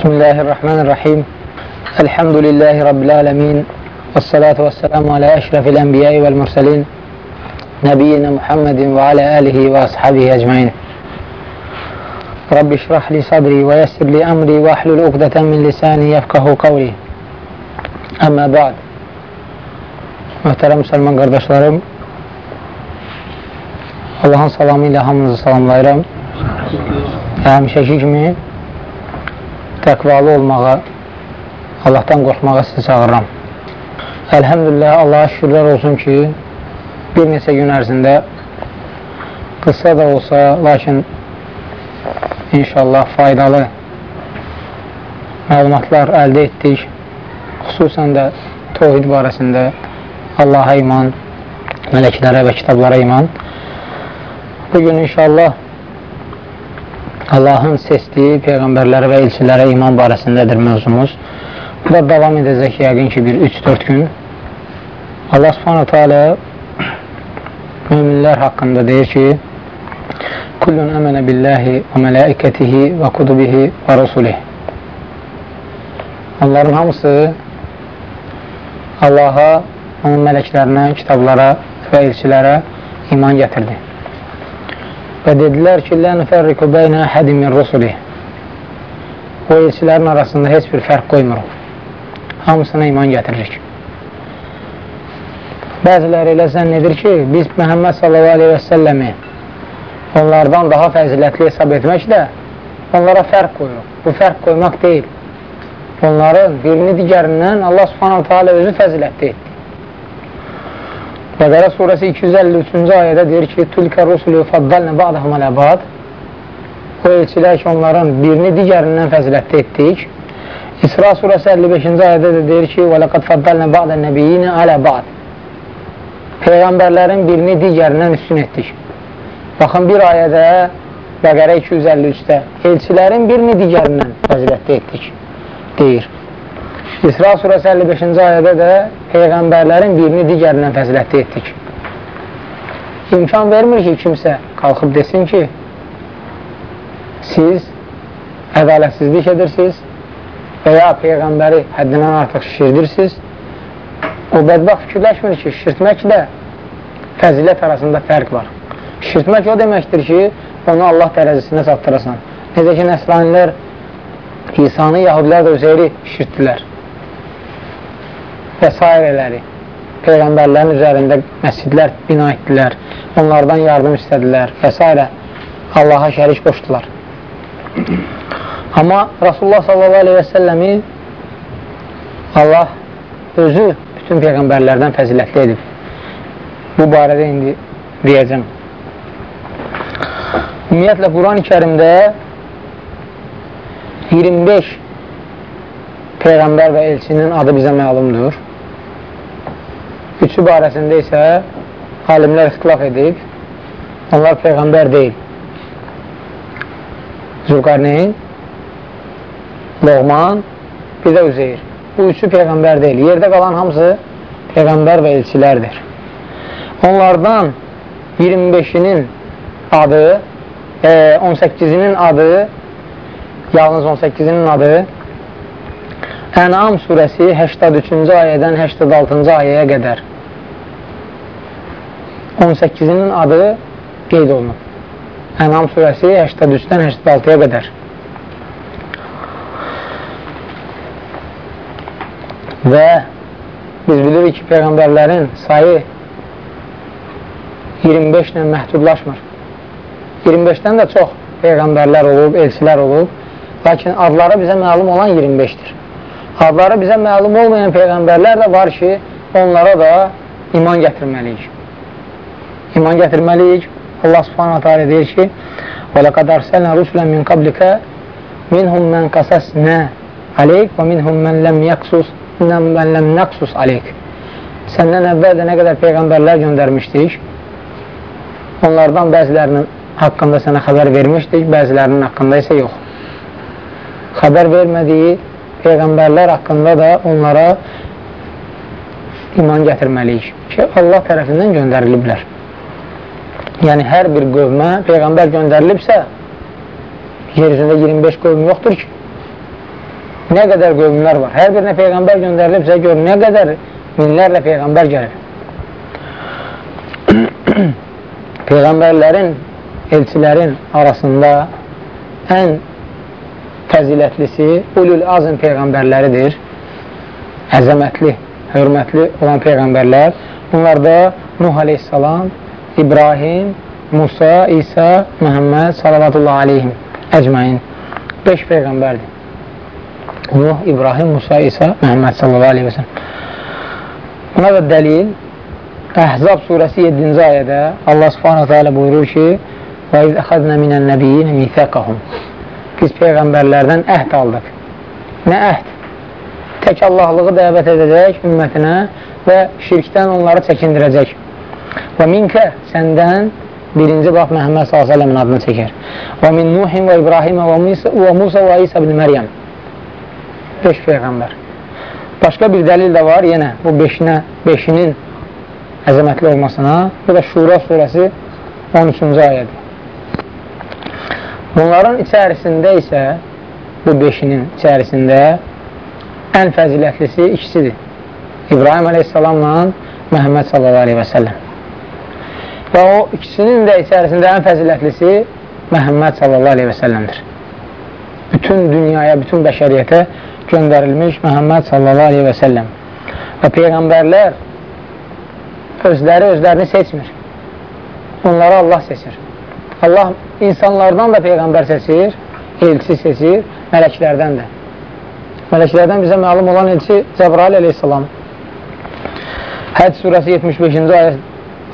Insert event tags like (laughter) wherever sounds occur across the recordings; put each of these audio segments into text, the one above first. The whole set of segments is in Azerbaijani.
Bismillahirrahmanirrahim. Elhamdülillahi Rabbil alemin. Və salatu və selamu alə əşrafil ənbiyayı vəl mürsəlin. Nəbiyyina Muhammedin və alə əlihi və ashabihi əcməin. Rabbi şrah li sadri və yəssir li əmri və ahlul uqdətən min lisani yəfqahu qavli. Əmmə ba'd. Möhtərəm müsəlman qardaşlarım, Allahın salamı ilə hamınızı salamlayıram. Həmişəki kimi təqvalı olmağa, Allahdan qorxmağa sizi çağırıram. Əlhəmdülillah, Allaha şükürlər olsun ki, bir neçə gün ərzində qısa da olsa, lakin inşallah faydalı məlumatlar əldə etdik. Xüsusən də tohid barəsində Allaha iman, mələklərə və kitablara iman. Bugün inşallah Allahın seçdiyi peyğəmbərlərə və elçilərə iman barəsindədir mövzumuz. Bu da davam edəcək yəqin ki, bir 3-4 gün. Allah subhanahu teala müminlər haqqında deyir ki, Kullun əmənə billahi və mələikətihi və kutubihi və rusulih. Onların hamısı Allaha, onun mələklərinə, kitablara və elçilərə iman gətirdi. Və dedilər ki, lə nüfərriku bəynə əhədi min rusulih. O elçilərin arasında heç bir fərq qoymuruq. Hamısına iman gətiririk. Bəziləri elə zənn edir ki, biz Məhəmməd səlləmi onlardan daha fəzilətli hesab etməklə onlara fərq qoyuruq. Bu fərq qoymaq deyil. Onların birini digərindən Allah subhanahu teala özü fəzilətli etdi. Bəqərə surəsi 253-cü ayədə deyir ki, Tülkə rusulü faddalnə ba'dahum aləbad O elçilər ki, onların birini digərindən fəzilətli etdik. İsra surəsi 55-ci ayədə də deyir ki, Və ləqad faddalnə ba'dən nəbiyyini alə ba'd Peyğəmbərlərin birini digərindən üstün etdik. Baxın, bir ayədə Bəqərə 253-də elçilərin birini digərindən fəzilətli etdik, deyir. İsra surəsi 55-ci ayədə də Peyğəmbərlərin birini digərindən fəzilətli etdik. İmkan vermir ki, kimsə qalxıb desin ki, siz ədalətsizlik edirsiniz və ya Peyğəmbəri həddindən artıq şişirdirsiniz. O bədbax fikirləşmir ki, şişirtməklə fəzilət arasında fərq var. Şişirtmək o deməkdir ki, onu Allah dərəcəsinə çatdırasan. Necə ki, nəsranilər İsanı, Yahudilər də Üzeyri şişirtdilər və s. Peyğəmbərlərin üzərində məscidlər bina etdilər, onlardan yardım istədilər və s. Allaha şərik qoşdular. Amma Rasulullah s.a.v. Allah özü bütün Peyğəmbərlərdən fəzilətli edib. Bu barədə indi deyəcəm. Ümumiyyətlə, Quran-ı kərimdə 25 Peyğəmbər və elçinin adı bizə məlumdur. Üçü barəsində isə alimlər ixtilaf edib, onlar Peyğəmbər deyil. Zülqarneyn, Loğman, bir də Üzeyir. Bu üçü Peyğəmbər deyil. Yerdə qalan hamısı Peyğəmbər və elçilərdir. Onlardan 25-inin adı, e, 18-inin adı, yalnız 18-inin adı Ənam surəsi 83-cü ayədən 86-cı ayəyə qədər 18-nin adı qeyd olunub. Ənam surəsi 83-dən 86-ya qədər. Və biz bilirik ki, Peyğəmbərlərin sayı 25 ilə məhdudlaşmır. 25-dən də çox Peyğəmbərlər olub, elçilər olub, lakin adları bizə məlum olan 25-dir. Adları bizə məlum olmayan Peyğəmbərlər də var ki, onlara da iman gətirməliyik İman gətirməliyik. Allah subhanahu ta'ala deyir ki, وَلَقَدْ أَرْسَلْنَا رُسُلًا مِنْ قَبْلِكَ مِنْهُمْ مَنْ قَسَسْنَا عَلَيْكَ وَمِنْهُمْ مَنْ لَمْ يَقْسُسْ مَنْ لَمْ نَقْسُسْ عَلَيْكَ Səndən əvvəl də nə qədər Peyğəmbərlər göndərmişdik, onlardan bəzilərinin haqqında sənə xəbər vermişdik, bəzilərinin haqqında isə yox. Xəbər vermədiyi Peyğəmbərlər haqqında da onlara iman gətirməliyik ki, Allah tərəfindən göndəriliblər. Yəni, hər bir qövmə Peyğəmbər göndərilibsə, yer üzündə 25 qövm yoxdur ki, Nə qədər qövmlər var. Hər birinə Peyğəmbər göndərilibsə gör, nə qədər minlərlə Peyğəmbər gəlir. (coughs) Peyğəmbərlərin, elçilərin arasında ən fəzilətlisi ulul azm peyğəmbərləridir. Əzəmətli, hörmətli olan peyğəmbərlər. Bunlar da Nuh aleyhissalam, İbrahim, Musa, İsa, Məhəmməd salavatullah aleyhim əcməyin. Beş peyğəmbərdir. Nuh, İbrahim, Musa, İsa, Məhəmməd sallallahu aleyhi və sələm. Buna da dəlil Əhzab surəsi 7-ci ayədə Allah subhanahu teala buyurur ki Və iz əxədnə minən nəbiyyin mithəqəhum Biz peyğəmbərlərdən əhd aldıq. Nə əhd? Tək Allahlığı dəvət edəcək ümmətinə və şirkdən onları çəkindirəcək. Və minkə səndən birinci bax Məhəmməd s.ə.v-in adını çəkər. Və min Nuhin və İbrahimə və Musa və İsa bin Məryəm. Beş peyğəmbər. Başqa bir dəlil də var, yenə bu beşinə, beşinin əzəmətli olmasına. Bu da Şura surəsi 13-cü ayədir. Bunların içərisində isə, bu beşinin içərisində ən fəzilətlisi ikisidir. İbrahim aleyhissalamla Məhəmməd sallallahu aleyhi və səlləm. Və o ikisinin də içərisində ən fəzilətlisi Məhəmməd sallallahu aleyhi və səlləmdir. Bütün dünyaya, bütün bəşəriyyətə göndərilmiş Məhəmməd sallallahu aleyhi və səlləm. Və Peyğəmbərlər özləri özlərini seçmir. Onları Allah seçir. Allah insanlardan da Peyğəmbər seçir, elçi seçir, mələklərdən də. Mələklərdən bizə məlum olan elçi Cəbrail əleyhissalam. Həc surəsi 75-ci ayə,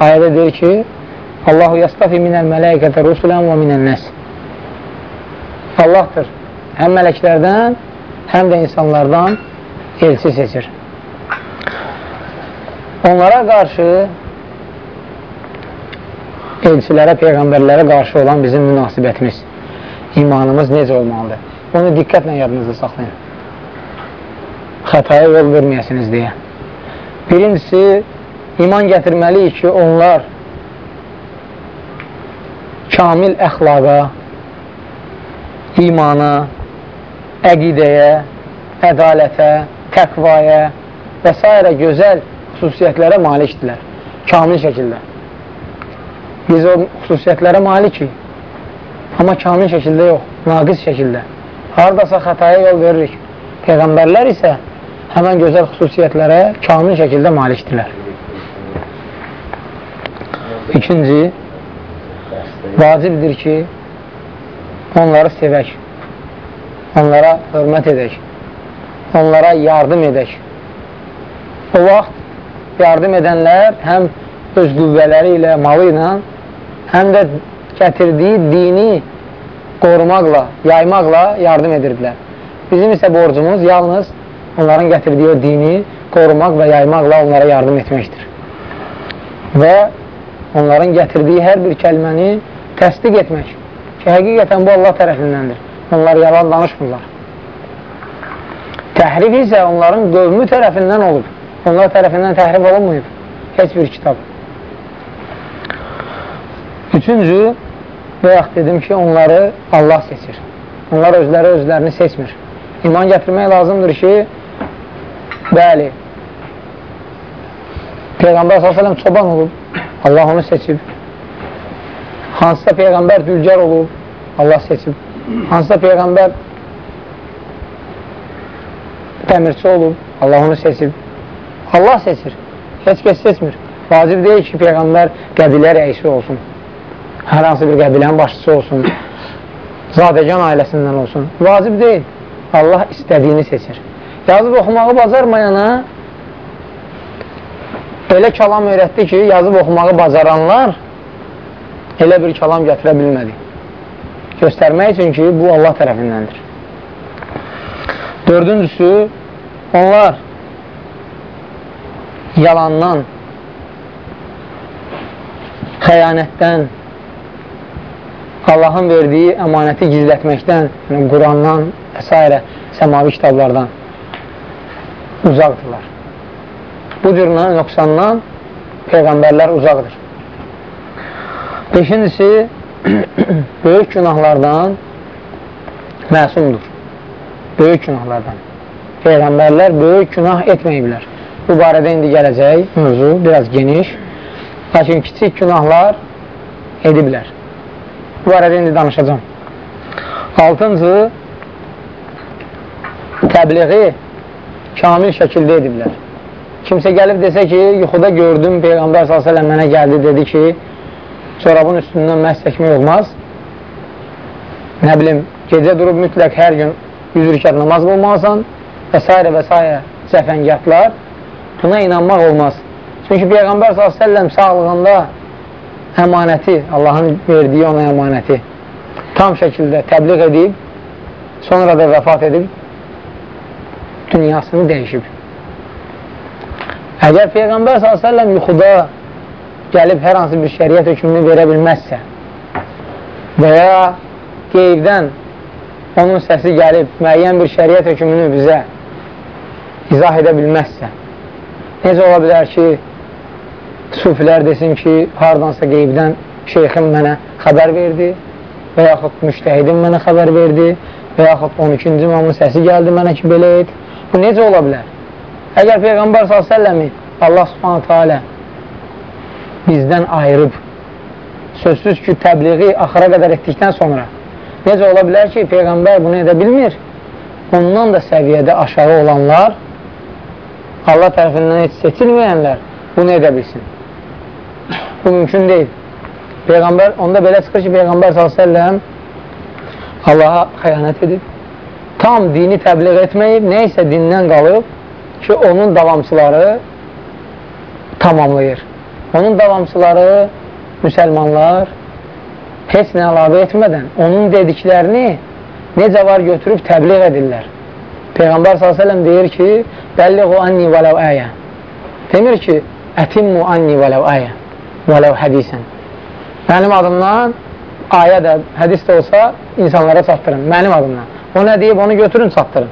ayədə deyir ki, Allahu yastafi minəl mələkətə rusulən və minən nəs. Allahdır həm mələklərdən, həm də insanlardan elçi seçir. Onlara qarşı elçilərə, peyğəmbərlərə qarşı olan bizim münasibətimiz, imanımız necə olmalıdır? Bunu diqqətlə yadınızda saxlayın. Xətaya yol verməyəsiniz deyə. Birincisi, iman gətirməliyik ki, onlar kamil əxlaqa, imana, əqidəyə, ədalətə, təqvaya və s. gözəl xüsusiyyətlərə malikdirlər. Kamil şəkildə. Biz o xüsusiyyətlərə malikik. Amma kamil şəkildə yox, naqis şəkildə. Haradasa xətaya yol veririk. Peyğəmbərlər isə həmən gözəl xüsusiyyətlərə kamil şəkildə malikdirlər. İkinci, vacibdir ki, onları sevək, onlara hörmət edək, onlara yardım edək. O vaxt yardım edənlər həm öz qüvvələri ilə, malı ilə, həm də gətirdiyi dini qorumaqla, yaymaqla yardım edirdilər. Bizim isə borcumuz yalnız onların gətirdiyi o dini qorumaq və yaymaqla onlara yardım etməkdir. Və onların gətirdiyi hər bir kəlməni təsdiq etmək ki, həqiqətən bu Allah tərəfindəndir. Onlar yalan danışmırlar. Təhrif isə onların qövmü tərəfindən olub. Onlar tərəfindən təhrif olunmayıb. Heç bir kitab. Üçüncü, yaxud dedim ki, onları Allah seçir. Onlar özləri özlərini seçmir. İman gətirmək lazımdır ki, bəli, Peyğəmbər s.ə.v çoban olub, Allah onu seçib. Hansısa Peyğəmbər dülgər olub, Allah seçib. Hansısa Peyğəmbər dəmirçi olub, Allah onu seçib. Allah seçir, heç kəs seçmir. Vacib deyil ki, Peyğəmbər qəbilə rəisi olsun, hər hansı bir qəbilənin başçısı olsun, zadəgan ailəsindən olsun. Vacib deyil, Allah istədiyini seçir. Yazıb oxumağı bacarmayana elə kəlam öyrətdi ki, yazıb oxumağı bacaranlar elə bir kəlam gətirə bilmədi. Göstərmək üçün ki, bu Allah tərəfindəndir. Dördüncüsü, onlar yalandan, xəyanətdən, Allahın verdiyi əmanəti gizlətməkdən, yəni Qurandan və s. səmavi kitablardan uzaqdırlar. Bu cür nöqsandan Peyğəmbərlər uzaqdır. Beşincisi, (clears throat) böyük günahlardan məsumdur. böyük günahlardan. Peyğəmbərlər böyük günah etməyiblər. Bu barədə indi gələcək mövzu, biraz geniş. Lakin kiçik günahlar ediblər. Bu barədə indi danışacağım. Altıncı, təbliği kamil şəkildə ediblər. Kimsə gəlib desə ki, yuxuda gördüm, Peyğəmbər s.ə.v mənə gəldi, dedi ki, çorabın üstündən məhz çəkmək olmaz. Nə bilim, gecə durub mütləq hər gün 100 rükat namaz qılmalısan və s. və s. cəfəngiyatlar buna inanmaq olmaz. Çünki Peyğəmbər s.ə.v sağlığında əmanəti, Allahın verdiyi ona əmanəti tam şəkildə təbliğ edib, sonra da vəfat edib, dünyasını dəyişib. Əgər Peyğəmbər s.ə.v yuxuda gəlib hər hansı bir şəriət hökmünü verə bilməzsə və ya qeybdən onun səsi gəlib müəyyən bir şəriət hökmünü bizə izah edə bilməzsə necə ola bilər ki sufilər desin ki hardansa qeybdən şeyxim mənə xəbər verdi və yaxud müştəhidim mənə xəbər verdi və yaxud 12-ci imamın səsi gəldi mənə ki belə et. Bu necə ola bilər əgər Peyğəmbər s.ə.v-i Allah subhanətə alə bizdən ayırıb sözsüz ki təbliği axıra qədər etdikdən sonra necə ola bilər ki Peyğəmbər bunu edə bilmir ondan da səviyyədə aşağı olanlar Allah tərəfindən heç seçilməyənlər bunu edə bilsin. Bu mümkün deyil. Peyğəmbər, onda belə çıxır ki, Peyğəmbər s.ə.v Allaha xəyanət edib, tam dini təbliğ etməyib, nə isə dindən qalıb ki, onun davamçıları tamamlayır. Onun davamçıları müsəlmanlar heç nə əlavə etmədən onun dediklərini necə var götürüb təbliğ edirlər. Peyğəmbər s.ə.v deyir ki, Bəlliğu anni vələv əyə. Demir ki, ətimmu anni vələv əyə, vələv hədisən. Mənim adımdan ayə də, hədis də olsa insanlara çatdırın, mənim adımdan. O nə deyib, onu götürün, çatdırın.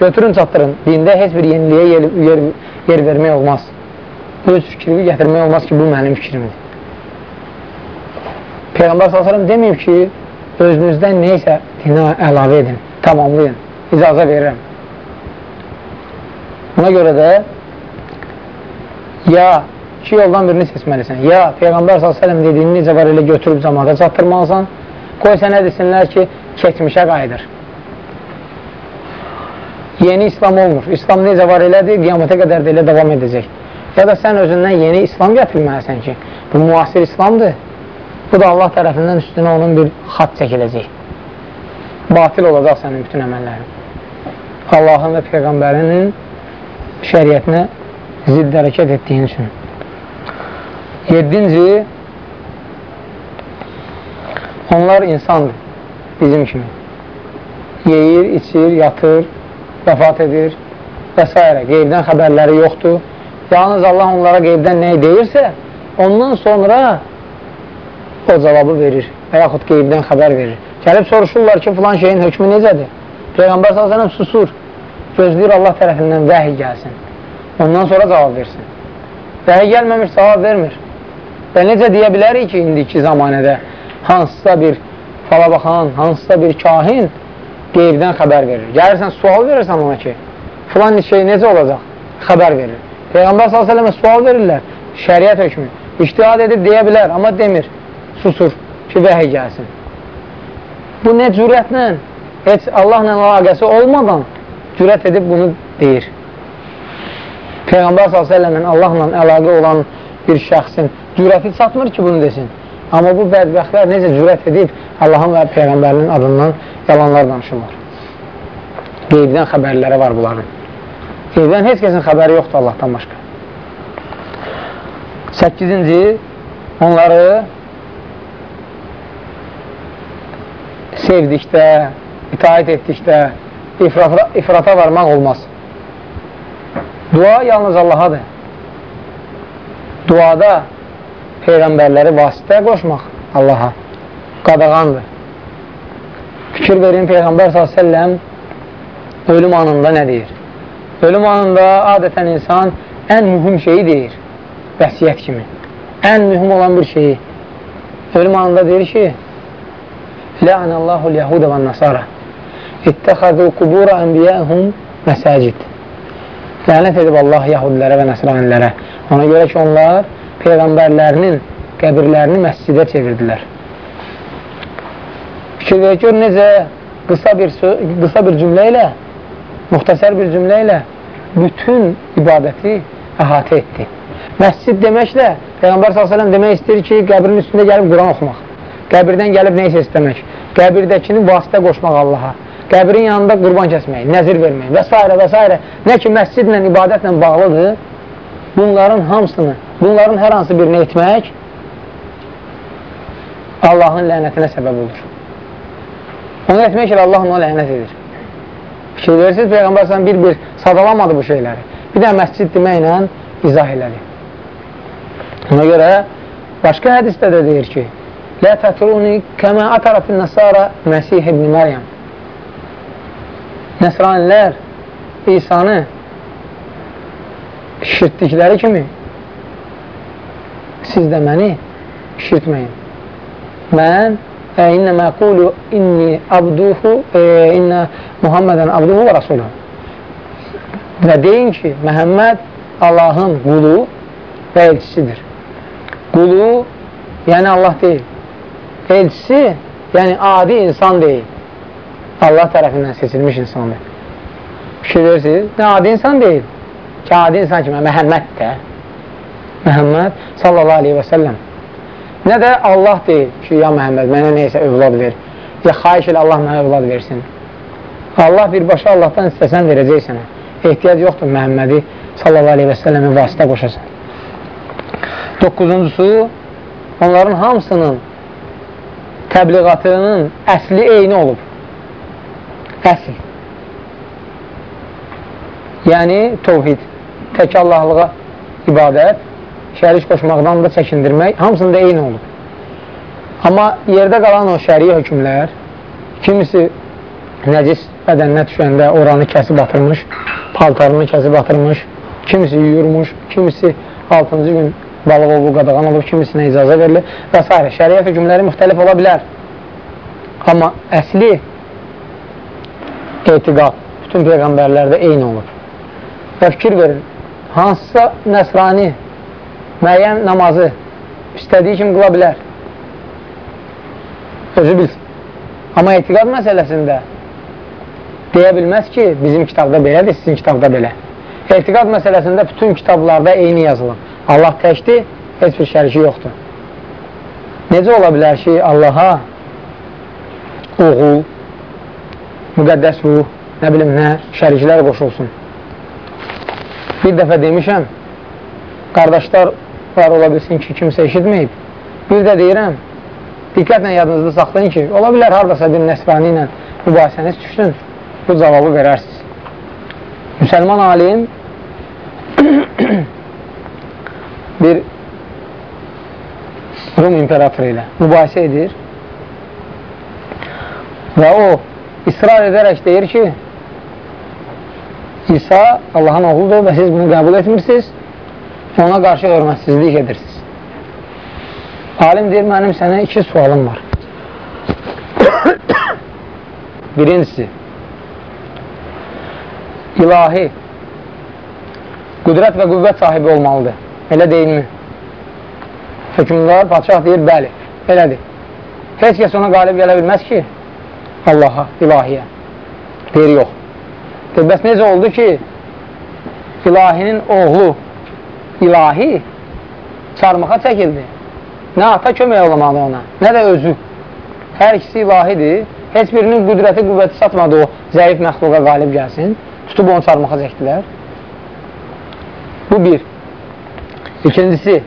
Götürün, çatdırın. Dində heç bir yeniliyə yer, yer, yer vermək olmaz. Öz fikrimi gətirmək olmaz ki, bu mənim fikrimdir. Peyğəmbər s.ə.v deməyib ki, özünüzdən neysə dinə əlavə edin, tamamlayın, icazə verirəm. Buna görə də ya iki yoldan birini seçməlisən. Ya Peyğəmbər s.ə.v dediyini necə var elə götürüb cəmaata çatdırmalısan. Qoy sənə desinlər ki, keçmişə qayıdır. Yeni İslam olmur. İslam necə var elədir, qiyamətə qədər də elə davam edəcək. Ya da sən özündən yeni İslam gətirməlisən ki, bu müasir İslamdır. Bu da Allah tərəfindən üstünə onun bir xat çəkiləcək. Batil olacaq sənin bütün əməllərin. Allahın və Peyğəmbərinin şəriətinə zidd hərəkət etdiyin üçün. Yedinci, onlar insandır, bizim kimi. Yeyir, içir, yatır, vəfat edir və s. Qeybdən xəbərləri yoxdur. Yalnız Allah onlara qeybdən nəyi deyirsə, ondan sonra o cavabı verir və yaxud qeybdən xəbər verir. Gəlib soruşurlar ki, filan şeyin hökmü necədir? Peyğəmbər s.ə.v susur gözləyir Allah tərəfindən vəhiy gəlsin. Ondan sonra cavab versin. Vəhiy gəlməmiş cavab vermir. Və necə deyə bilərik ki, indiki zamanədə hansısa bir fala baxan, hansısa bir kahin qeybdən xəbər verir. Gəlirsən, sual verirsən ona ki, filan şey necə olacaq? Xəbər verir. Peyğəmbər s.ə.və sual verirlər, şəriət hökmü. İştihad edib deyə bilər, amma demir, susur ki, vəhiy gəlsin. Bu nə cürətlə, heç Allahla əlaqəsi olmadan cürət edib bunu deyir. Peyğəmbər s.ə.v-lə Allahla əlaqə olan bir şəxsin cürəti çatmır ki, bunu desin. Amma bu bədbəxtlər necə cürət edib Allahın və Peyğəmbərinin adından yalanlar danışırlar. Qeybdən xəbərləri var bunların. Qeybdən heç kəsin xəbəri yoxdur Allahdan başqa. 8-ci onları sevdikdə, itaət etdikdə, ifrata, ifrata varmaq olmaz. Dua yalnız Allahadır. Duada Peyğəmbərləri vasitə qoşmaq Allaha qadağandır. Fikir verin Peyğəmbər s.ə.v ölüm anında nə deyir? Ölüm anında adətən insan ən mühüm şeyi deyir, vəsiyyət kimi. Ən mühüm olan bir şeyi. Ölüm anında deyir ki, Lə'ənəllahul yəhudə və nasara İttəxəzu qubura ənbiyəhum məsəcid. Lənət edib Allah yahudilərə və nəsranilərə. Ona görə ki, onlar peyğəmbərlərinin qəbirlərini məscidə çevirdilər. Fikir verir, gör necə qısa bir, qısa bir cümlə ilə, müxtəsər bir cümlə ilə bütün ibadəti əhatə etdi. Məscid deməklə Peyğəmbər s.ə.v demək istəyir ki, qəbrin üstündə gəlib Quran oxumaq, qəbirdən gəlib neysə istəmək, qəbirdəkini vasitə qoşmaq Allaha, qəbrin yanında qurban kəsmək, nəzir vermək və s. və s. Nə ki, məscidlə, ibadətlə bağlıdır, bunların hamısını, bunların hər hansı birini etmək Allahın lənətinə səbəb olur. Onu etmək ilə Allah ona lənət edir. Fikir verirsiniz, Peyğəmbər s.ə.v bir-bir sadalamadı bu şeyləri. Bir də məscid deməklə izah elədi. Ona görə başqa hədisdə də deyir ki, Lə tətruni kəmə atarafin nəsara Məsih ibn Məryəm Nəsranilər İsanı şirtdikləri kimi siz də məni şirtməyin. Mən e, innə məqulu inni abduhu e, innə Muhammedən abduhu və rasuluhu və deyin ki, Məhəmməd Allahın qulu və elçisidir. Qulu, yəni Allah deyil. Elçisi, yəni adi insan deyil. Allah tərəfindən seçilmiş insandır. Fikir verirsiniz, nə adi insan deyil. Ki, adi insan kimi, Məhəmməd də. Məhəmməd sallallahu aleyhi və səlləm. Nə də Allah deyil ki, ya Məhəmməd, mənə neysə övlad ver. Ya xayiş elə Allah mənə övlad versin. Allah birbaşa Allahdan istəsən verəcək sənə. Ehtiyac yoxdur Məhəmmədi sallallahu aleyhi və səlləmi vasitə qoşasan. Doqquzuncusu, onların hamısının təbliğatının əsli eyni olub. Əsl. Yəni, tovhid, tək Allahlığa ibadət, şərik qoşmaqdan da çəkindirmək, hamısında eyni olub. Amma yerdə qalan o şəri hökmlər, kimisi nəcis bədəninə düşəndə oranı kəsib atırmış, paltarını kəsib atırmış, kimisi yuyurmuş, kimisi 6-cı gün balıq olub, qadağan olub, kimisinə icazə verilir və s. Şəriət hükümləri müxtəlif ola bilər. Amma əsli etiqad bütün peyğəmbərlərdə eyni olur. Və fikir verin, hansısa nəsrani müəyyən namazı istədiyi kimi qıla bilər. Özü bilsin. Amma etiqad məsələsində deyə bilməz ki, bizim kitabda belədir, sizin kitabda belə. Etiqad məsələsində bütün kitablarda eyni yazılır. Allah təkdir, heç bir şəriki yoxdur. Necə ola bilər ki, Allaha oğul, müqəddəs ruh, nə bilim nə, şəriklər qoşulsun. Bir dəfə demişəm, qardaşlar var ola bilsin ki, kimsə eşitməyib. Bir də deyirəm, diqqətlə yadınızda saxlayın ki, ola bilər haradasa bir nəsrani ilə mübahisəniz düşsün, bu cavabı verərsiniz. Müsəlman alim (coughs) bir Rum imperatoru ilə mübahisə edir və o israr edərək deyir ki İsa Allahın oğludur və siz bunu qəbul etmirsiniz ona qarşı hörmətsizlik edirsiniz alim deyir mənim sənə iki sualım var (coughs) birincisi ilahi qüdrət və qüvvət sahibi olmalıdır Elə deyilmi? Hökümdar, padişah deyir, bəli, belədir. Heç kəs ona qalib gələ bilməz ki, Allaha, ilahiyə. Deyir, yox. Deyir, bəs necə oldu ki, ilahinin oğlu, ilahi çarmıxa çəkildi. Nə ata kömək olamadı ona, nə də özü. Hər ikisi ilahidir. Heç birinin qüdrəti, qüvvəti satmadı o zəif məxluqa qalib gəlsin. Tutub onu çarmıxa çəkdilər. Bu bir. İkincisi,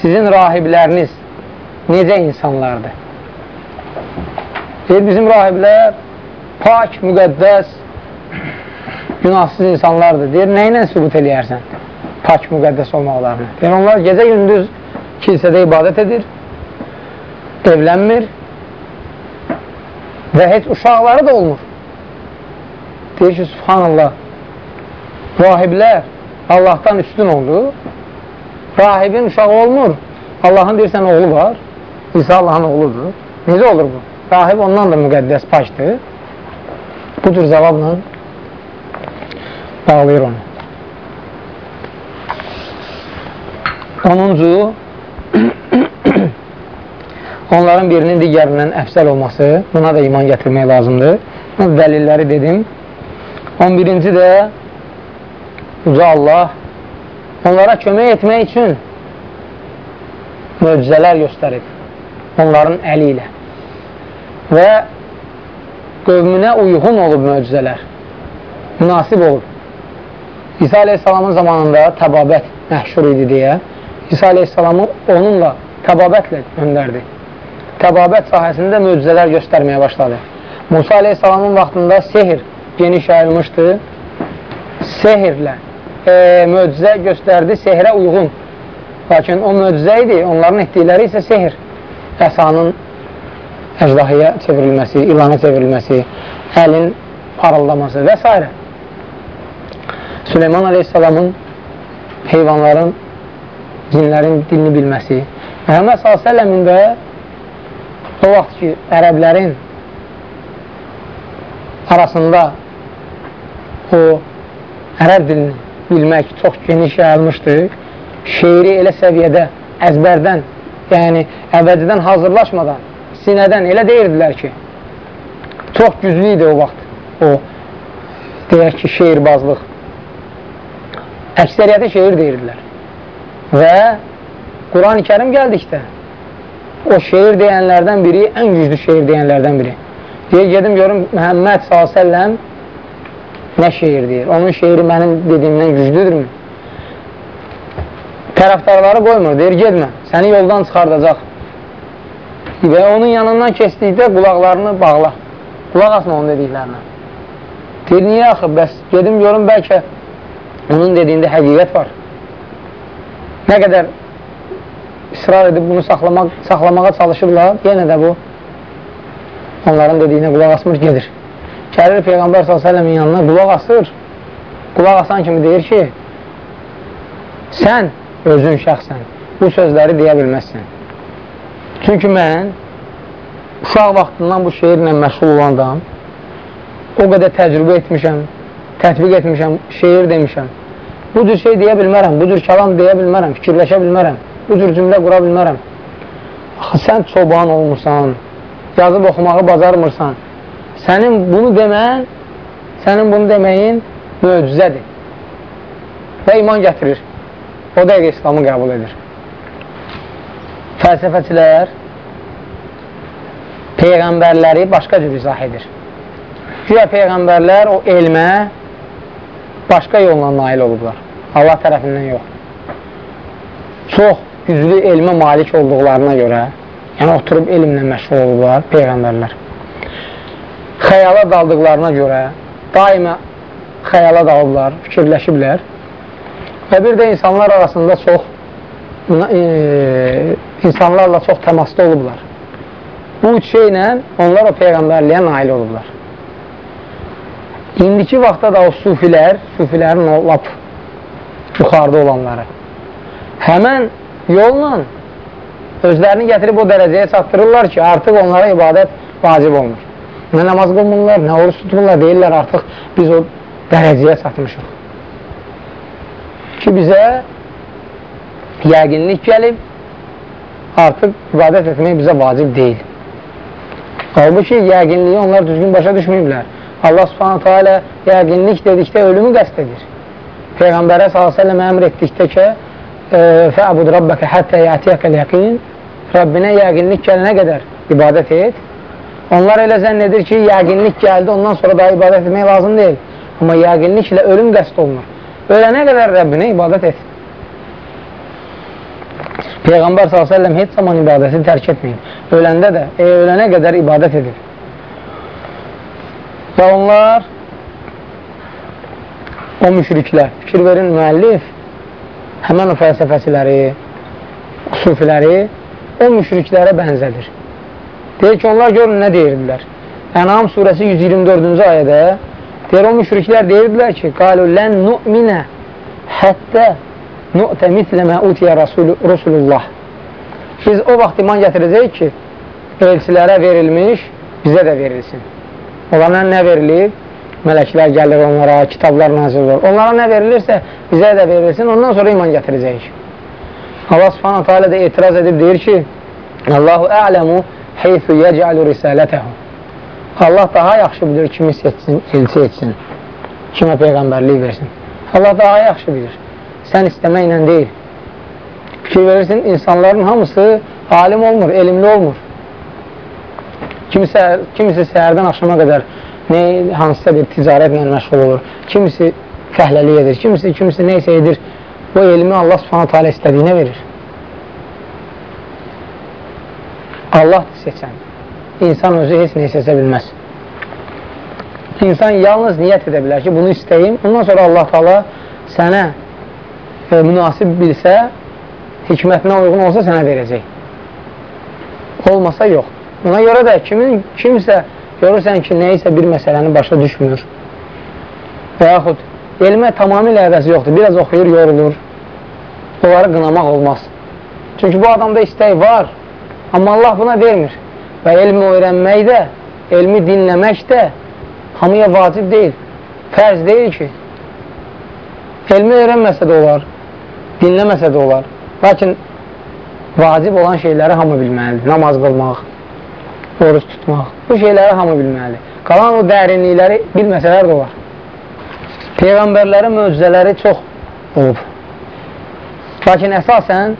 sizin rahibləriniz necə insanlardır? Deyir, bizim rahiblər pak, müqəddəs, günahsız insanlardır. Deyir, nə ilə sübut eləyərsən pak, müqəddəs olmaqlarını? Deyir, onlar gecə-gündüz kilsədə ibadət edir, evlənmir və heç uşaqları da olmur. Deyir ki, subhanallah, rahiblər Allahdan üstün oldu rahibin uşağı olmur. Allahın deyirsən oğlu var. İsa Allahın oğludur. Necə olur bu? Rahib ondan da müqəddəs paçdır. Bu cür cavabla bağlayır onu. Onuncu, (clears throat) onların birinin digərindən əfsəl olması, buna da iman gətirmək lazımdır. Dəlilləri dedim. 11-ci də Uca Allah onlara kömək etmək üçün möcüzələr göstərib onların əli ilə və qövmünə uyğun olub möcüzələr münasib olub İsa aleyhissalamın zamanında təbabət məhşur idi deyə İsa aleyhissalamı onunla təbabətlə göndərdi. Təbabət sahəsində möcüzələr göstərməyə başladı. Musa aleyhissalamın vaxtında sehir geniş yayılmışdı sehirlə e, möcüzə göstərdi sehrə uyğun. Lakin o möcüzə idi onların etdikləri isə sehir əsanın əcdahıya çevrilməsi ilana çevrilməsi əlin parıldaması və s. Süleyman aleyhissalamın heyvanların cinlərin dilini bilməsi Məhəmməd s.ə.v-in də o vaxt ki ərəblərin arasında o ərəb dilini bilmək çox geniş yayılmışdır. Şeiri elə səviyyədə əzbərdən, yəni əvvəlcədən hazırlaşmadan, sinədən elə deyirdilər ki, çox güclü idi o vaxt o, deyək ki, şeirbazlıq. Əksəriyyəti şeir deyirdilər. Və Quran-ı kərim gəldikdə, o şeir deyənlərdən biri, ən güclü şeir deyənlərdən biri. Deyə gedim görüm, Məhəmməd s.ə.v nə şeir deyir? Onun şeiri mənim dediyimdən güclüdürmü? Tərəfdarları qoymur, deyir, gedmə, səni yoldan çıxardacaq. Və onun yanından keçdikdə qulaqlarını bağla. Qulaq asma onun dediklərinə. Deyir, niyə axı? Bəs gedim görüm, bəlkə onun dediyində həqiqət var. Nə qədər israr edib bunu saxlamaq, saxlamağa çalışırlar, yenə də bu onların dediyinə qulaq asmır, gedir. Gəlir Peyğəmbər s.ə.v-in yanına qulaq asır. Qulaq asan kimi deyir ki, sən özün şəxsən bu sözləri deyə bilməzsən. Çünki mən uşaq vaxtından bu şeirlə məşğul olandam, o qədər təcrübə etmişəm, tətbiq etmişəm, şeir demişəm. Bu cür şey deyə bilmərəm, bu cür kəlam deyə bilmərəm, fikirləşə bilmərəm, bu cür cümlə qura bilmərəm. Axı, sən çoban olmursan, yazıb oxumağı bacarmırsan, sənin bunu demən, sənin bunu deməyin möcüzədir və iman gətirir. O dəqiqə İslamı qəbul edir. Fəlsəfəçilər Peyğəmbərləri başqa cür izah edir. Güya Peyğəmbərlər o elmə başqa yolla nail olublar. Allah tərəfindən yox. Çox güclü elmə malik olduqlarına görə, yəni oturub elmlə məşğul olublar Peyğəmbərlər xəyala daldıqlarına görə daima xəyala dalıblar, fikirləşiblər və bir də insanlar arasında çox e, insanlarla çox təmasda olublar. Bu üç şeylə onlar o Peyğəmbərliyə nail olublar. İndiki vaxtda da o sufilər, sufilərin o lap yuxarıda olanları həmən yolla özlərini gətirib o dərəcəyə çatdırırlar ki, artıq onlara ibadət vacib olmur. Nə namaz qılmırlar, nə oruç tutmurlar, deyirlər artıq biz o dərəcəyə çatmışıq. Ki, bizə yəqinlik gəlib, artıq ibadət etmək bizə vacib deyil. Halbuki yəqinliyi onlar düzgün başa düşməyiblər. Allah subhanətə alə yəqinlik dedikdə ölümü qəst edir. Peyğəmbərə s.ə.v əmr etdikdə ki, fəabud rabbəkə həttə yətiyəkəl yəqin Rəbbinə yəqinlik gələnə qədər ibadət et Onlar elə zənn edir ki, yəqinlik gəldi, ondan sonra daha ibadət etmək lazım deyil. Amma yəqinliklə ölüm qəst olunur. Ölənə qədər Rəbbinə ibadət et. Peyğəmbər s.ə.v heç zaman ibadəti tərk etməyib. Öləndə də, e, ölənə qədər ibadət edir. Və onlar o müşriklər, fikir verin müəllif, həmən o fəlsəfəçiləri, sufiləri o müşriklərə bənzədir. Deyir ki, onlar görün nə deyirdilər. Ənam surəsi 124-cü ayədə deyir, o müşriklər deyirdilər ki, qalu lən nu'minə həttə nu'tə mitlə mə utiyə Rasulullah. Biz o vaxt iman gətirəcəyik ki, elçilərə verilmiş, bizə də verilsin. Onlara nə verilib? mələklər gəlir onlara, kitablar nazil olur. Onlara nə verilirsə, bizə də verilsin, ondan sonra iman gətirəcəyik. Allah subhanahu teala da etiraz edib deyir ki, Allahu a'ləmu heythu yəcəlu risalətəhu. Allah daha yaxşı bilir kimi seçsin, elçi etsin, kimə peyğəmbərlik versin. Allah daha yaxşı bilir. Sən istəməklə deyil. Fikir verirsin, insanların hamısı alim olmur, elmli olmur. Kimisi, kimisi səhərdən axşama qədər nə, hansısa bir ticarətlə məşğul olur, kimisi fəhləlik edir, kimisi, kimisi neysə edir. Bu elmi Allah subhanətə alə istədiyinə verir. Allah seçən. İnsan özü heç nə seçə bilməz. İnsan yalnız niyyət edə bilər ki, bunu istəyim. Ondan sonra Allah taala sənə e, münasib bilsə, hikmətinə uyğun olsa sənə verəcək. Olmasa yox. Buna görə də kimin, kimsə görürsən ki, nəyisə bir məsələni başa düşmür. Və yaxud elmə tamamilə əvəzi yoxdur, biraz oxuyur, yorulur, onları qınamaq olmaz. Çünki bu adamda istək var, amma Allah buna vermir. Və elmi öyrənmək də, elmi dinləmək də hamıya vacib deyil, fərz deyil ki, elmi öyrənməsə də olar, dinləməsə də olar, lakin vacib olan şeyləri hamı bilməlidir, namaz qılmaq, oruç tutmaq. Bu şeyləri hamı bilməlidir. Qalan o dərinlikləri bilməsələr də olar. Peyğəmbərlərin möcüzələri çox olub. Lakin əsasən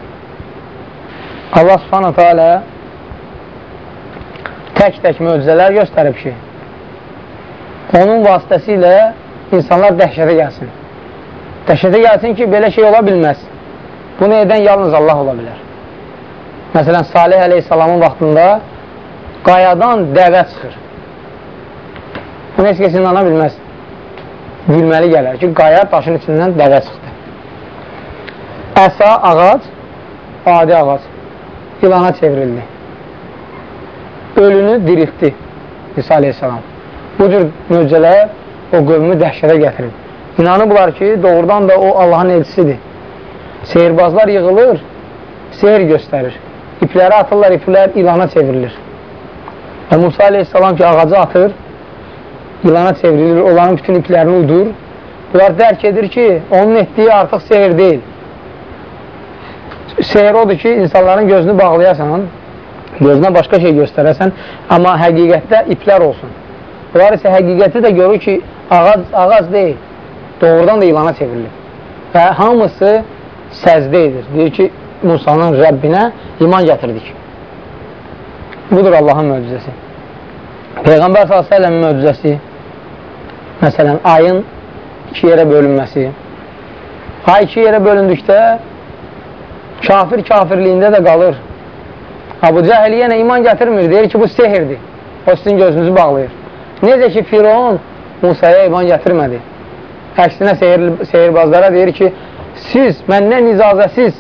Allah subhanətə alə tək-tək möcüzələr göstərib ki, onun vasitəsilə insanlar dəhşətə gəlsin. Dəhşətə gəlsin ki, belə şey ola bilməz. Bunu edən yalnız Allah ola bilər. Məsələn, Salih əleyhissalamın vaxtında qayadan dəvə çıxır. Bunu heç kəs inana bilməz. Gülməli gələr ki, qaya daşın içindən dəvə çıxdı. Əsa ağac, adi ağac ilana çevrildi. Ölünü diriltdi İsa aleyhissalam. Bu cür möcüzələr o qövmü dəhşərə gətirir. İnanıblar ki, doğrudan da o Allahın elçisidir. Seyirbazlar yığılır, seyir göstərir. İpləri atırlar, iplər ilana çevrilir. Və Musa aleyhissalam ki, ağacı atır, yılana çevrilir, onların bütün iplərini udur. Bunlar dərk edir ki, onun etdiyi artıq sehir deyil. Sehir odur ki, insanların gözünü bağlayasan, gözünə başqa şey göstərəsən, amma həqiqətdə iplər olsun. Bunlar isə həqiqəti də görür ki, ağac, ağac deyil, doğrudan da ilana çevrilir. Və hamısı səzdə edir. Deyir ki, Musanın Rəbbinə iman gətirdik. Budur Allahın möcüzəsi. Peyğəmbər s.ə.v möcüzəsi, məsələn, ayın iki yerə bölünməsi. Ay iki yerə bölündükdə kafir kafirliyində də qalır. Abu Cəhəl yenə iman gətirmir, deyir ki, bu sehirdir. O sizin gözünüzü bağlayır. Necə ki, Firon Musaya iman gətirmədi. Əksinə sehir, sehirbazlara deyir ki, siz məndən icazəsiz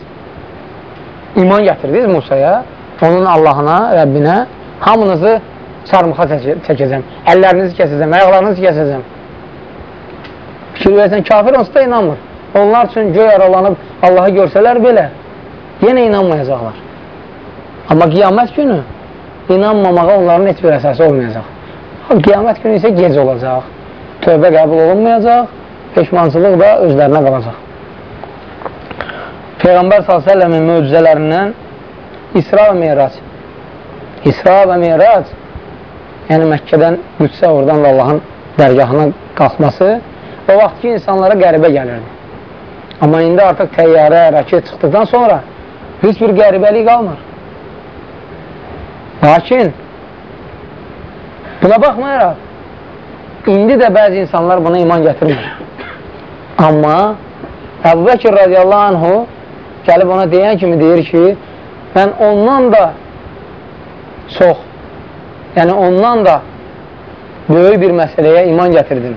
iman gətirdiniz Musaya, onun Allahına, Rəbbinə, hamınızı çarmıxa çəkəcəm, əllərinizi kəsəcəm, ayaqlarınızı kəsəcəm. Fikir versən, kafir onsuz da inanmır. Onlar üçün göy aralanıb Allahı görsələr belə, yenə inanmayacaqlar. Amma qiyamət günü inanmamağa onların heç bir əsası olmayacaq. Qiyamət günü isə gec olacaq, tövbə qəbul olunmayacaq, peşmançılıq da özlərinə qalacaq. Peyğəmbər s.ə.v-in möcüzələrindən İsra və Meyrac. İsra və Meyrac yəni Məkkədən Qüdsə oradan da Allahın dərgahına qalxması o vaxt ki, insanlara qəribə gəlirdi. Amma indi artıq təyyarə, raket çıxdıqdan sonra heç bir qəribəlik qalmır. Lakin buna baxmayaraq indi də bəzi insanlar buna iman gətirmir. Amma Əbu Bəkir radiyallahu anhu gəlib ona deyən kimi deyir ki, mən ondan da çox Yəni ondan da böyük bir məsələyə iman gətirdim.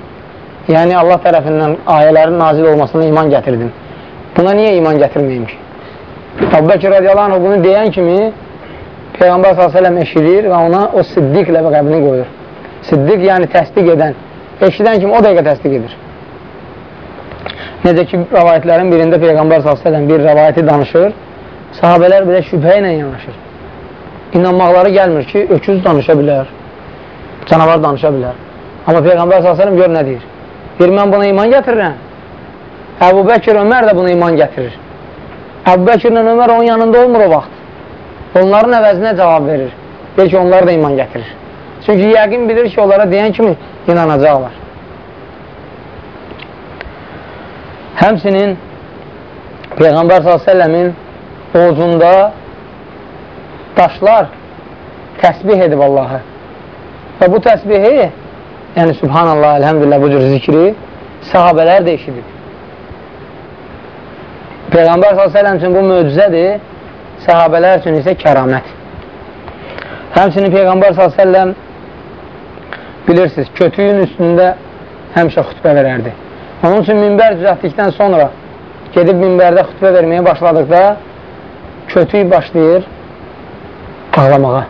Yəni Allah tərəfindən ayələrin nazil olmasına iman gətirdim. Buna niyə iman gətirməyim ki? Əbu Bəkir radiyallahu bunu deyən kimi Peyğəmbər s.ə.v eşidir və ona o siddiq ləbəqəbini qoyur. Siddiq yəni təsdiq edən. Eşidən kimi o dəqiqə təsdiq edir. Necə ki, rəvayətlərin birində Peyğəmbər s.ə.v bir rəvayəti danışır, sahabələr belə şübhə ilə yanaşır inanmaqları gəlmir ki, öküz danışa bilər, canavar danışa bilər. Amma Peyğəmbər s.ə.v gör nə deyir? Deyir, mən buna iman gətirirəm. Əbu Bəkir, Ömər də buna iman gətirir. Əbu Bəkirlə Ömər onun yanında olmur o vaxt. Onların əvəzinə cavab verir. Deyir ki, onlar da iman gətirir. Çünki yəqin bilir ki, onlara deyən kimi inanacaqlar. Həmsinin Peyğəmbər s.ə.v-in ovucunda daşlar təsbih edib Allahı. Və bu təsbihi, yəni Subhanallah, əlhəmdülillah bu cür zikri sahabələr də eşidib. Peyğəmbər s.ə.v üçün bu möcüzədir, sahabələr üçün isə kəramət. Həmçinin Peyğəmbər s.ə.v bilirsiniz, kötüyün üstündə həmişə xütbə verərdi. Onun üçün minbər düzətdikdən sonra gedib minbərdə xütbə verməyə başladıqda kötüyü başlayır ağlamağa.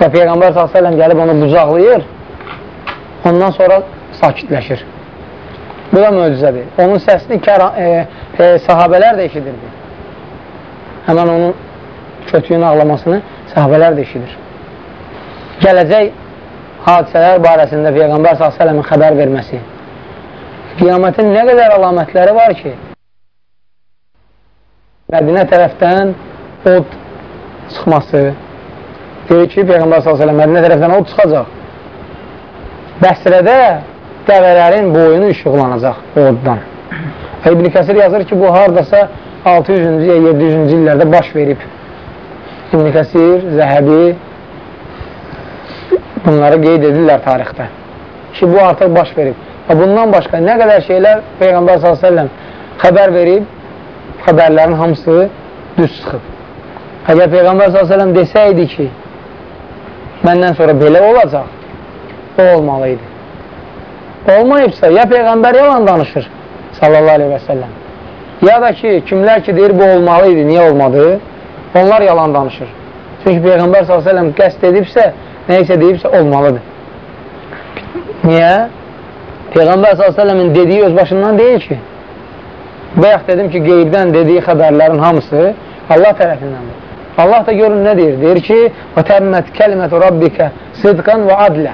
Və Peyğəmbər s.ə.v gəlib onu bucaqlayır, ondan sonra sakitləşir. Bu da möcüzədir. Onun səsini kəra, e, e, sahabələr də eşidirdi. Həmən onun kötüyün ağlamasını sahabələr də eşidir. Gələcək hadisələr barəsində Peyğəmbər s.ə.v-in xəbər verməsi. Qiyamətin nə qədər əlamətləri var ki, Mədinə tərəfdən od çıxması, deyir ki, Peyğəmbər s.ə.v Mədinə tərəfdən od çıxacaq. Bəsrədə dəvələrin boyunu işıqlanacaq oddan. (coughs) İbn Kəsir yazır ki, bu haradasa 600-cü ya 700-cü illərdə baş verib. İbn Kəsir, Zəhəbi bunları qeyd edirlər tarixdə. Ki, bu artıq baş verib. Və bundan başqa nə qədər şeylər Peyğəmbər s.ə.v xəbər verib, xəbərlərin hamısı düz çıxıb. Əgər Peyğəmbər s.ə.v desəydi ki, məndən sonra belə olacaq, o olmalı idi. Olmayıbsa, ya Peyğəmbər yalan danışır, səlləm, ya da ki, kimlər ki, deyir, bu olmalı idi, niyə olmadı? Onlar yalan danışır. Çünki Peyğəmbər s.ə.v qəst edibsə, neysə deyibsə, olmalıdır. Niyə? Peyğəmbər s.ə.v-in dediyi öz başından deyil ki, Bayaq dedim ki, qeybdən dediyi xəbərlərin hamısı Allah tərəfindəndir. Allah da görün nə deyir? Deyir ki, وَتَمَّتْ كَلِمَةُ رَبِّكَ صِدْقًا وَعَدْلًا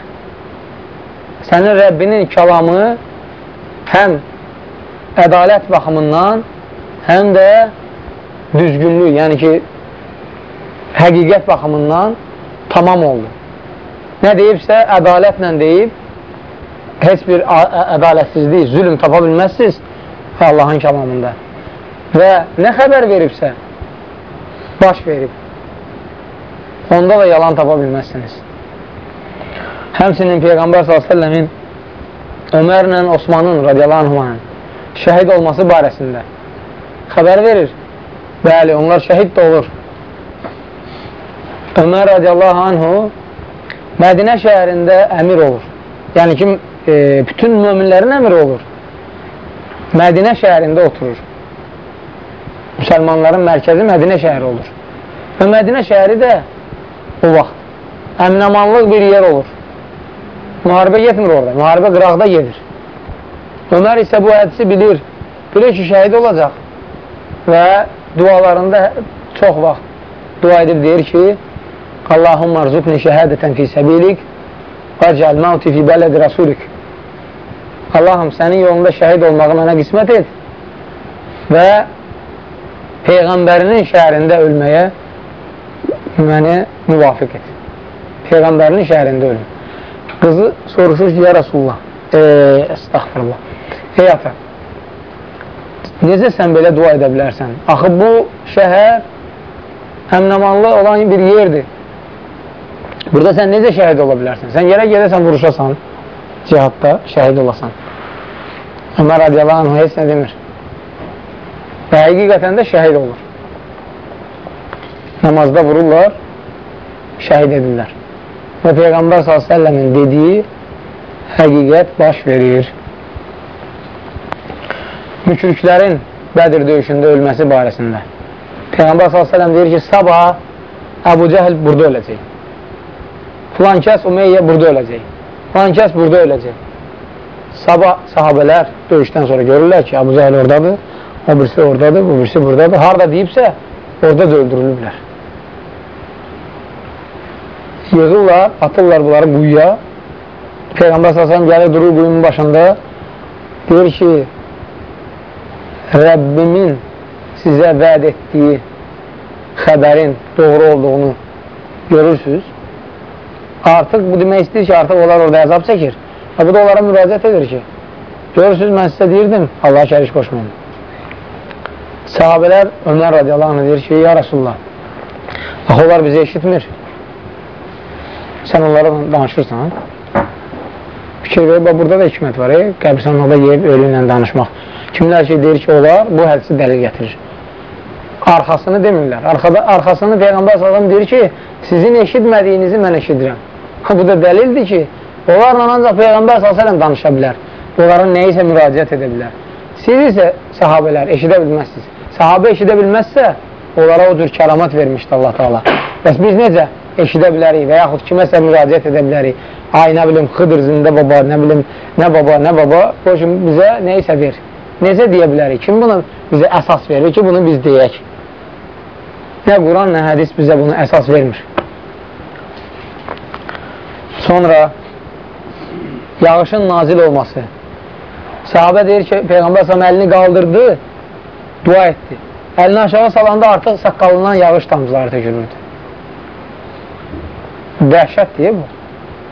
Sənin Rəbbinin kəlamı həm ədalət baxımından, həm də düzgünlük, yəni ki, həqiqət baxımından tamam oldu. Nə deyibsə, ədalətlə deyib, heç bir ədalətsizlik, zülm tapa bilməzsiniz Allahın kəlamında. Və nə xəbər veribsə, baş verib. Onda da yalan tapa bilməzsiniz. Həmsinin Peyğəmbər s.ə.v-in Ömərlə Osmanın radiyallahu anh şəhid olması barəsində xəbər verir. Bəli, onlar şəhid də olur. Ömər radiyallahu anhu Mədinə şəhərində əmir olur. Yəni ki, e, bütün möminlərin əmiri olur. Mədinə şəhərində oturur. Müsəlmanların mərkəzi Mədinə şəhəri olur. Və Mədinə şəhəri də o vaxt əmnəmanlıq bir yer olur. Müharibə getmir orada, müharibə qıraqda gedir. Ömər isə bu hədisi bilir, bilir ki, şəhid olacaq və dualarında çox vaxt dua edib deyir ki, Allahumma rzuqni şəhədətən fi səbilik və cəl mauti fi bələd rasulik Allahım, sənin yolunda şəhid olmağı mənə qismət et və Peyğəmbərinin şəhərində ölməyə məni müvafiq et. Peyğəmbərinin şəhərində ölüm. Qızı soruşur ki, ya Rasulullah, e, əstəxfirullah, ey ata, necə sən belə dua edə bilərsən? Axı bu şəhər əmnəmanlı olan bir yerdir. Burada sən necə şəhid ola bilərsən? Sən yerə gedəsən, vuruşasan, cihadda şəhid olasan. Ömər radiyallahu anh heç nə demir. Və həqiqətən də şəhid olur. Namazda vururlar, şəhid edirlər. Və Peyğəmbər s.ə.v-in dediyi həqiqət baş verir. Müşriklərin Bədir döyüşündə ölməsi barəsində. Peyğəmbər s.ə.v deyir ki, sabah Əbu Cəhil burada öləcək. Filan kəs Umeyyə burada öləcək. Filan kəs burada öləcək. Sabah sahabələr döyüşdən sonra görürlər ki, Abu Cəhil oradadır, o birisi oradadır, bu birisi buradadır. Harada deyibsə, orada da öldürülüblər. Yığırlar, atırlar bunları quyuya Peyğəmbər s.ə.v gəlir, durur quyunun başında, deyir ki, Rəbbimin sizə vəd etdiyi xəbərin doğru olduğunu görürsünüz. Artıq bu demək istəyir ki, artıq onlar orada əzab çəkir. Və bu da onlara müraciət edir ki, görürsünüz, mən sizə deyirdim, Allah şərik qoşmayın. Sahabələr Ömər radiyallahu anh deyir ki, ya Rasulullah, axı onlar bizi eşitmir. Sən onlara danışırsan. Fikir verir, burada da hikmət var, e? qəbirsanlıqda yeyib ölü ilə danışmaq. Kimlər ki, deyir ki, onlar bu hədisi dəlil gətirir. Arxasını demirlər. Arxada, arxasını Peyğəmbər sallam deyir ki, sizin eşitmədiyinizi mən eşidirəm. Bu da dəlildir ki, onlarla ancaq Peyğəmbər sallam danışa bilər. Onların nəyisə müraciət edə bilər. Siz isə sahabələr eşidə bilməzsiniz. Sahabə eşidə bilməzsə, onlara o cür kəramat vermişdi Allah Taala. Bəs biz necə eşidə bilərik və yaxud kiməsə müraciət edə bilərik? Ay, nə bilim, Xıdır zində baba, nə bilim, nə baba, nə baba, üçün bizə nə isə ver. Necə deyə bilərik? Kim bunu bizə əsas verir ki, bunu biz deyək? Nə Quran, nə hədis bizə bunu əsas vermir. Sonra yağışın nazil olması. Sahabə deyir ki, Peyğəmbər səhəm əlini qaldırdı, dua etdi. Əlini aşağı salanda artıq saqqalından yağış damcıları tökülürdü. Dəhşətdir bu.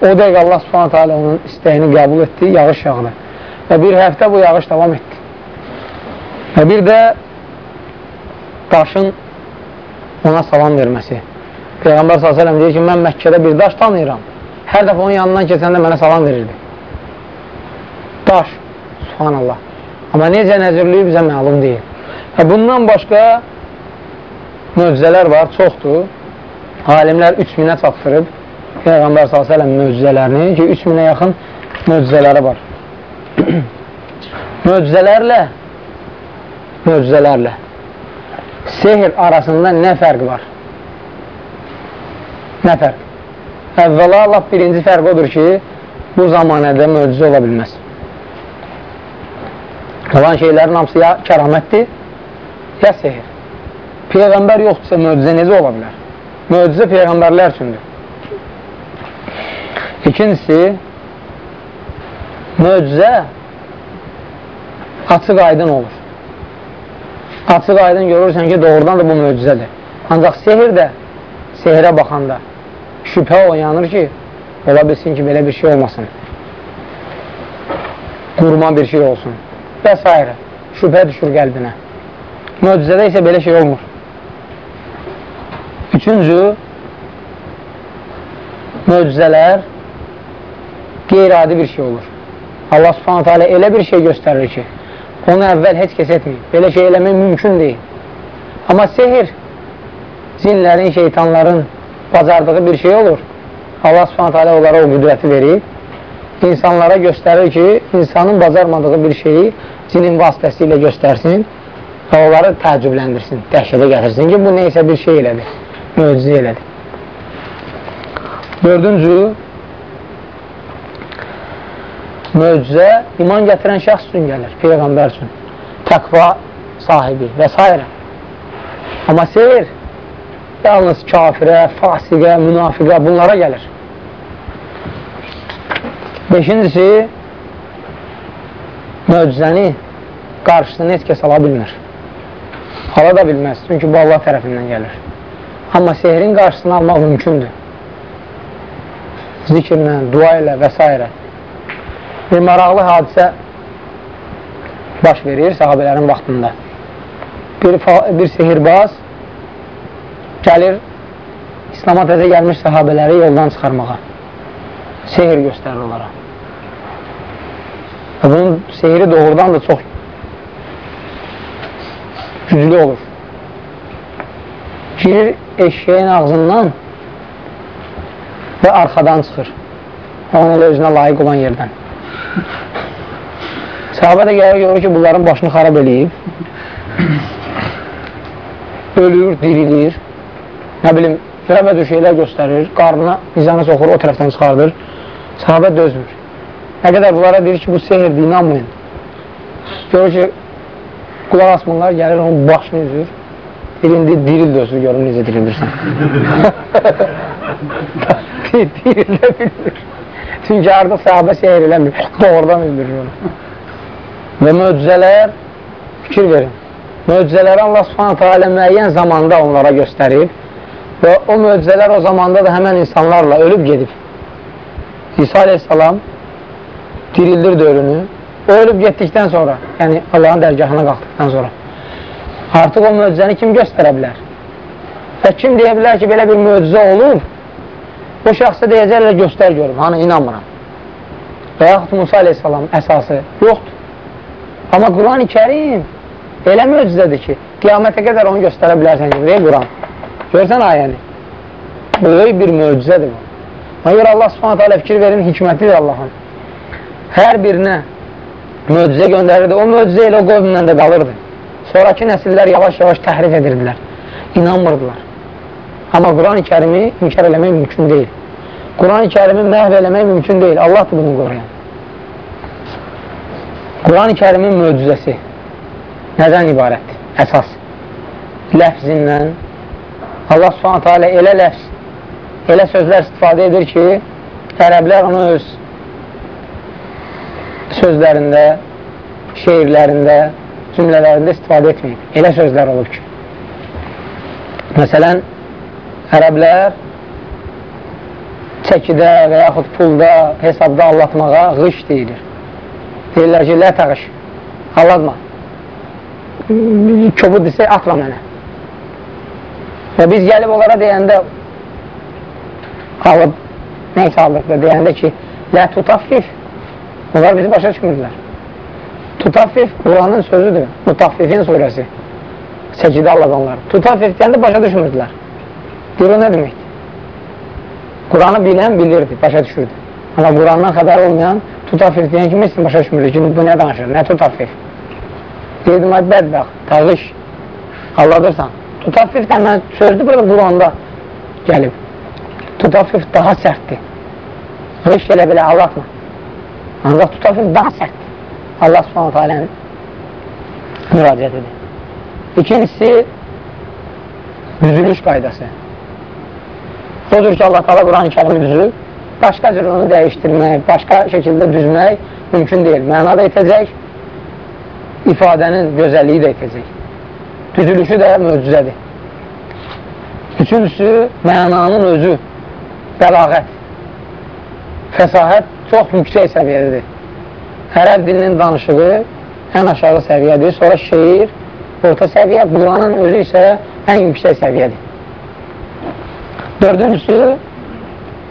O dəqiq Allah subhanətə alə onun istəyini qəbul etdi, yağış yağını. Və bir həftə bu yağış davam etdi. Və bir də daşın ona salam verməsi. Peyğəmbər s.ə.v deyir ki, mən Məkkədə bir daş tanıyıram. Hər dəfə onun yanından keçəndə mənə salam verirdi. Daş, subhanallah. Amma necə nəzirliyi bizə məlum deyil. Və bundan başqa möcüzələr var, çoxdur. Alimlər 3000-ə çatdırıb Peyğəmbər s.ə.v möcüzələrini ki, 3000-ə yaxın möcüzələri var. (clears throat) möcüzələrlə möcüzələrlə sehr arasında nə fərq var? Nə fərq? Əvvəla, laf birinci fərq odur ki, bu zamanədə möcüzə ola bilməz. Olan şeylərin hamısı ya kəramətdir, ya sehir. Peyğəmbər yoxdursa möcüzə necə ola bilər? Möcüzə Peyğəmbərlər üçündür. İkincisi, möcüzə açıq aydın olur. Açıq aydın görürsən ki, doğrudan da bu möcüzədir. Ancaq sehir də, sehirə baxanda şübhə oyanır ki, ola bilsin ki, belə bir şey olmasın. Qurma bir şey olsun və s. Şübhə düşür qəlbinə. Möcüzədə isə belə şey olmur. Üçüncü, möcüzələr qeyri-adi bir şey olur. Allah subhanətə alə elə bir şey göstərir ki, onu əvvəl heç kəs etməyib. Belə şey eləmək mümkün deyil. Amma sehir cinlərin, şeytanların bacardığı bir şey olur. Allah subhanətə alə onlara o qüdrəti verib. İnsanlara göstərir ki, insanın bacarmadığı bir şeyi cinin vasitəsilə göstərsin və onları təəccübləndirsin, dəhşətə gətirsin ki, bu neysə bir şey elədir, möcüzə elədir. Dördüncü, möcüzə iman gətirən şəxs üçün gəlir, Peyğəmbər üçün, təqva sahibi və s. Amma seyir yalnız kafirə, fasiqə, münafiqə bunlara gəlir. Beşincisi, möcüzəni qarşısına heç kəs ala bilmir. Ala da bilməz, çünki bu Allah tərəfindən gəlir. Amma sehrin qarşısını almaq mümkündür. Zikirlə, dua ilə və s. Bir maraqlı hadisə baş verir sahabələrin vaxtında. Bir, bir sehirbaz gəlir İslama təzə gəlmiş sahabələri yoldan çıxarmağa. Sehir göstərir onlara. Bunun sehiri doğrudan da çox güclü olur. Girir eşeğin ağzından və arxadan çıxır. Onun özünə layiq olan yerdən. Sahabə də gəlir görür ki, bunların başını xarab eləyib. Ölür, dirilir. Nə bilim, firəbədü şeylər göstərir, qarnına nizanı soxur, o tərəfdən çıxardır. Sahabə dözmür. Nə qədər bunlara deyir ki, bu sehirdir, inanmayın. Görür ki, qulaq asmanlar gəlir, onun başını üzür. Dilindi, diril dözür, görür necə dirildirsən. (laughs) (laughs) diril də bilmir. Çünki artıq sahabə seyir eləmir. (laughs) Doğrudan öldürür onu. Və möcüzələr, fikir verin, möcüzələri Allah subhanətə alə müəyyən zamanda onlara göstərib və o möcüzələr o zamanda da həmən insanlarla ölüb gedib. İsa aleyhissalam dirildir dörünü, o ölüb getdikdən sonra, yəni Allahın dərgahına qalxdıqdan sonra artıq o möcüzəni kim göstərə bilər? Və kim deyə bilər ki, belə bir möcüzə olub, o şəxsə deyəcəklər, göstər görüm, hanı inanmıram. Və yaxud Musa aleyhissalam əsası yoxdur. Amma Quran-ı kərim elə möcüzədir ki, qiyamətə qədər onu göstərə bilərsən ki, deyil Quran. Görsən ayəni. Böyük bir möcüzədir bu. Ona görə Allah subhanətə alə fikir verin, hikmətidir Allahın. Hər birinə möcüzə göndərirdi. O möcüzə ilə o qovmlə də qalırdı. Sonraki nəsillər yavaş-yavaş təhrif edirdilər. İnanmırdılar. Amma Quran-ı kərimi inkar eləmək mümkün deyil. Quran-ı kərimi məhv eləmək mümkün deyil. Allah da bunu qoruyan. Quran-ı kərimin möcüzəsi nədən ibarətdir? Əsas. Ləfzindən Allah subhanətə alə elə ləfz, elə sözlər istifadə edir ki, ərəblər onu öz sözlərində, şeirlərində, cümlələrində istifadə etməyib. Elə sözlər olub ki. Məsələn, ərəblər çəkidə və yaxud pulda, hesabda allatmağa qış deyilir. Deyirlər ki, lə təğiş, allatma. Kobud desə, atma mənə. Və biz gəlib onlara deyəndə alıb, neysə alıb da deyəndə ki, lə tutaffif, onlar bizi başa düşmürlər. Tutaffif Quranın sözüdür, Mutaffifin surəsi. Səkidə alladanlar. Tutaffif deyəndə başa düşmürdülər. Deyir, o nə deməkdir? Quranı bilən bilirdi, başa düşürdü. Amma Qurandan xəbər olmayan tutafif deyən kimi sizin başa düşmürdü ki, bu nə danışır, nə tutafif? Deyirdim, ay bədbəx, tağış, alladırsan. Tutafif də mən sözdür burada Quranda gəlib. Tutafif daha sərtdir. Qış elə belə allatma. Ancaq tutafif daha sərtdir. Allah subhanətə alənin müraciətidir. İkincisi, düzülüş qaydası. Odur ki, Allah Taala Quran-ı Kərim düzülüb, başqa cür onu dəyişdirmək, başqa şəkildə düzmək mümkün deyil. Məna da etəcək, ifadənin gözəlliyi də etəcək. Düzülüşü də möcüzədir. Üçüncüsü, mənanın özü, bəlağət, fəsahət çox yüksək səviyyədir. Ərəb dilinin danışığı ən aşağı səviyyədir, sonra şeir, orta səviyyə, Quranın özü isə ən yüksək səviyyədir. Dördüncüsü,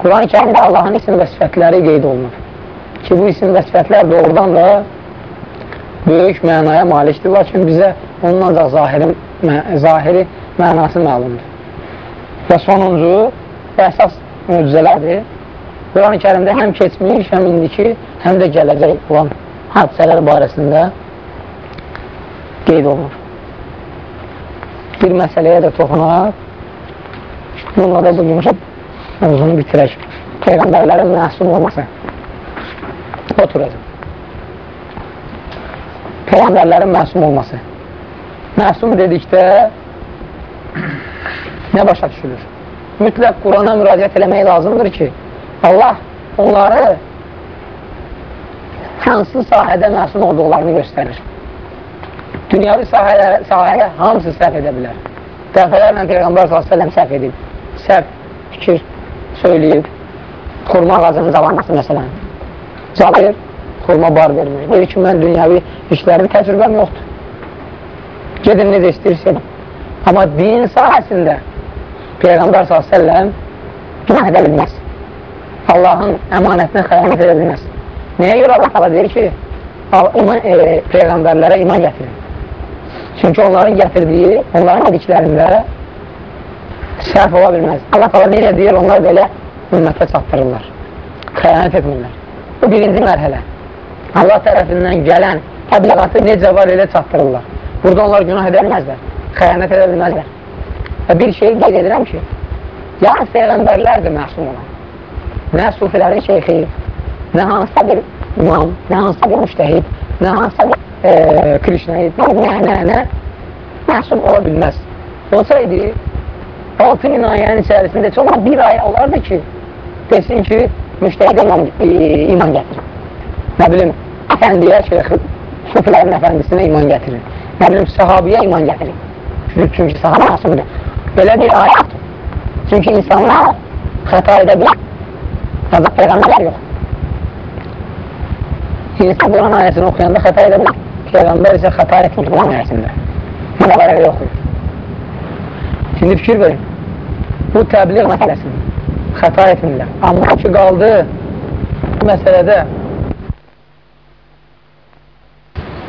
Quran-ı kərimdə Allahın isim və sifətləri qeyd olunur. Ki, bu isim və sifətlər doğrudan da böyük mənaya malikdir, lakin bizə onun ancaq zahiri, mə zahiri mənası məlumdur. Və sonuncu, və əsas möcüzələrdir. Quran-ı kərimdə həm keçmiş, həm indiki, həm də gələcək olan hadisələr barəsində qeyd olunur. Bir məsələyə də toxunaq. Bununla da bu yumuşaq mövzunu bitirək. Peyğəmbərlərin məsum olması. Oturacaq. Peyğəmbərlərin məsum olması. Məsum dedikdə (clears throat) nə başa düşülür? Mütləq Qurana müraciət eləmək lazımdır ki, Allah onları hansı sahədə məsum olduqlarını göstərir. Dünyavi sahəyə, sahəyə hamısı səhv edə bilər. Dəfələrlə Peyğəmbər s.ə.v səhv edib səhv fikir söyləyib, xurma ağacının zalanması məsələn, calayır, xurma bar vermir. Deyir ki, mən dünyavi işlərin təcrübəm yoxdur. Gedin necə istəyirsin. Amma din sahəsində Peyğəmbər s.ə.v günah edə bilməz. Allahın əmanətinə xəyanət edə bilməz. Nəyə görə Allah qala deyir ki, iman, e, Peyğəmbərlərə iman gətirin. Çünki onların gətirdiyi, onların dediklərində səhv ola bilməz. Allah qala necə deyir, onlar belə ümmətə çatdırırlar. Xəyanət etmirlər. Bu birinci mərhələ. Allah tərəfindən gələn təbliğatı necə var elə çatdırırlar. Burada onlar günah edə bilməzlər. Xəyanət edə bilməzlər. Və bir şey qeyd edirəm ki, yalnız Peyğəmbərlərdir məsum olan. Nə sufilərin şeyxi, nə hansısa bir imam, nə hansısa bir müştəhid, nə hansısa bir e, krişnəyid, nə, nə, nə, məsum ola bilməz. Olsaydı, 6 min ayənin içərisində heç olan bir ayə olardı ki, desin ki, müştərək iman, iman gətirir. Nə bilim, əfəndiyə, şeyx, sufilərin əfəndisinə iman gətirir. Nə bilim, sahabiyə iman gətirir. Çünki sahabə asımdır. Belə bir ayət. Çünki insanlar xəta edə bilər. Ancaq Peyğəmbərlər yox. İnsan Quran ayəsini oxuyanda xəta edə bilər. Peyğəmbər isə xəta etmir Quran ayəsində. Bu da belə yoxdur. Şimdi fikir verin. Bu təbliğ məsələsidir. Xəta etmirlər. Amma ki, qaldı bu məsələdə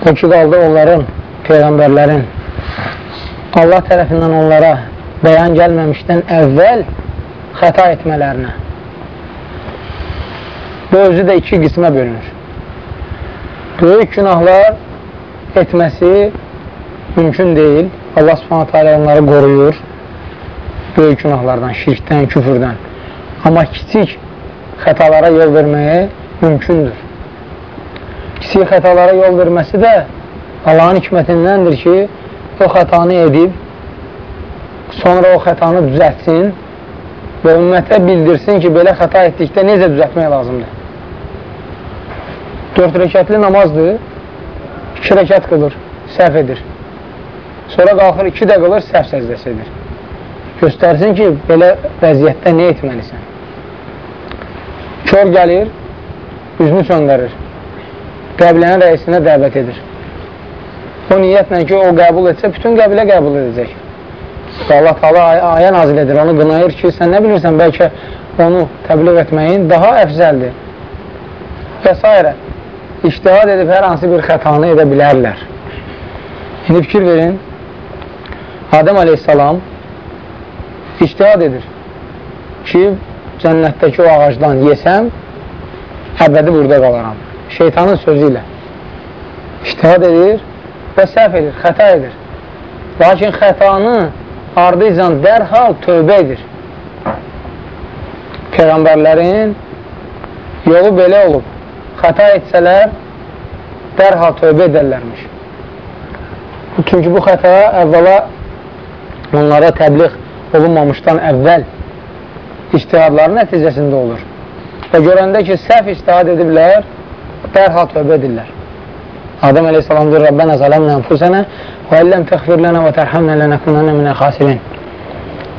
o ki, qaldı onların, Peyğəmbərlərin Allah tərəfindən onlara bəyan gəlməmişdən əvvəl xəta etmələrinə. Bu özü də iki qismə bölünür. Böyük günahlar etməsi mümkün deyil. Allah subhanətə alə onları qoruyur böyük günahlardan, şirkdən, küfürdən. Amma kiçik xətalara yol verməyə mümkündür. Kiçik xətalara yol verməsi də Allahın hikmətindəndir ki, o xətanı edib, sonra o xətanı düzətsin və ümmətə bildirsin ki, belə xəta etdikdə necə düzətmək lazımdır. Dörd rəkətli namazdır, iki rəkət qılır, səhv edir. Sonra qalxır, iki də qılır, səhv səzdəsidir. Göstərsin ki, belə vəziyyətdə nə etməlisən? Kör gəlir, üzünü söndərir, qəbilənin rəisinə dəvət edir. O niyyətlə ki, o qəbul etsə, bütün qəbilə qəbul edəcək. Allah taala ayə nazil edir, onu qınayır ki, sən nə bilirsən, bəlkə onu təbliğ etməyin daha əfzəldir və s iştihad edib hər hansı bir xətanı edə bilərlər. İndi fikir verin, Adəm aleyhissalam iştihad edir ki, cənnətdəki o ağacdan yesəm, əbədi burada qalaram. Şeytanın sözü ilə iştihad edir və səhv edir, xəta edir. Lakin xətanı ardıycan dərhal tövbə edir. Peyğəmbərlərin yolu belə olub xəta etsələr, dərhal tövbə edərlərmiş. Çünki bu xəta əvvəla onlara təbliğ olunmamışdan əvvəl iştihadların nəticəsində olur. Və görəndə ki, səhv iştihad ediblər, dərhal tövbə edirlər. Adəm əleyhissalam deyir, Rəbbənə zaləmlə ənfusənə və əlləm təxfir lənə və tərhəmlə lənəkunənə minə xasirin.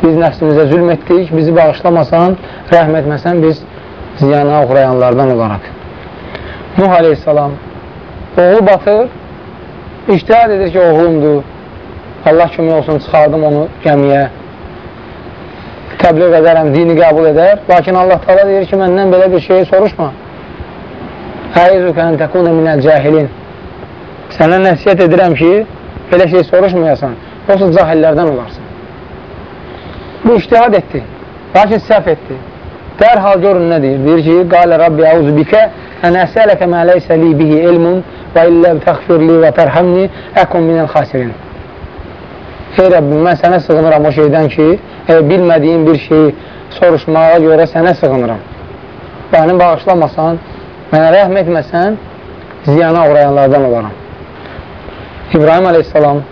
Biz nəfsimizə zülm etdik, bizi bağışlamasan, rəhm etməsən, biz ziyana uğrayanlardan olaraq. Nuh aleyhissalam oğlu batır, iştihad edir ki, oğlumdur, Allah kimi olsun, çıxardım onu gəmiyə, təbliğ edərəm, dini qəbul edər. Lakin Allah tala deyir ki, məndən belə bir şeyi soruşma. Əizükən təkunə minəl cəhilin. Sənə nəsiyyət edirəm ki, belə şey soruşmayasan, olsa cahillərdən olarsan. Bu iştihad etdi, lakin səhv etdi. Dərhal görün nə deyir? Deyir ki, qalə Rabbi əuzu bikə ən əsələkə mə leysə li bihi ilmun və illə təxfirli və tərhəmni əkun minəl xasirin. Ey Rəbbim, mən sənə sığınıram o şeydən ki, e, bilmədiyim bir şeyi soruşmağa görə sənə sığınıram. Bəni bağışlamasan, mənə rəhm etməsən, ziyana uğrayanlardan olaram. İbrahim aleyhissalam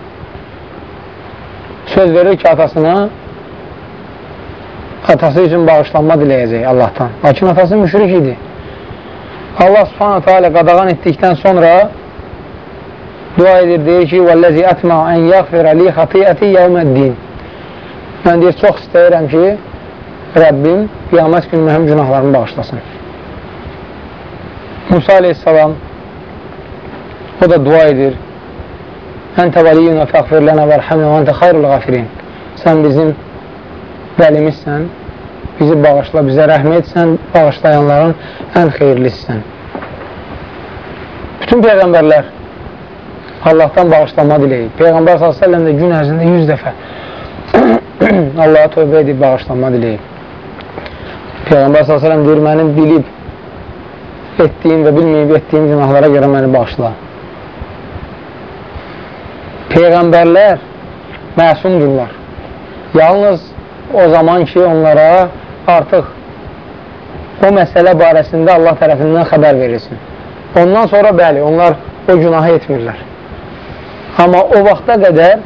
söz verir ki, atasına atası üçün bağışlanma diləyəcək Allahdan. Lakin atası müşrik idi. Allah subhanətə alə qadağan etdikdən sonra dua edir, deyir ki, وَالَّذِي أَتْمَعُ أَنْ يَغْفِرَ لِي خَطِيئَتِ يَوْمَ الدِّينِ Mən deyir, çox istəyirəm ki, Rəbbim qiyamət günü mühüm günahlarımı bağışlasın. Musa aleyhissalam o da dua edir. Əntə vəliyyünə fəqfir lənə vərhəmə və əntə xayrul qafirin. Sən bizim vəlimizsən, bizi bağışla, bizə rəhm etsən, bağışlayanların ən xeyirlisisən. Bütün Peyğəmbərlər Allahdan bağışlama diləyib. Peyğəmbər s.ə.v də gün ərzində 100 dəfə (coughs) Allaha tövbə edib bağışlanma diləyib. Peyğəmbər s.ə.v deyir, mənim bilib etdiyim və bilməyib etdiyim günahlara görə məni bağışla. Peyğəmbərlər məsumdurlar. Yalnız o zaman ki, onlara artıq o məsələ barəsində Allah tərəfindən xəbər verilsin. Ondan sonra bəli, onlar o günahı etmirlər. Amma o vaxta qədər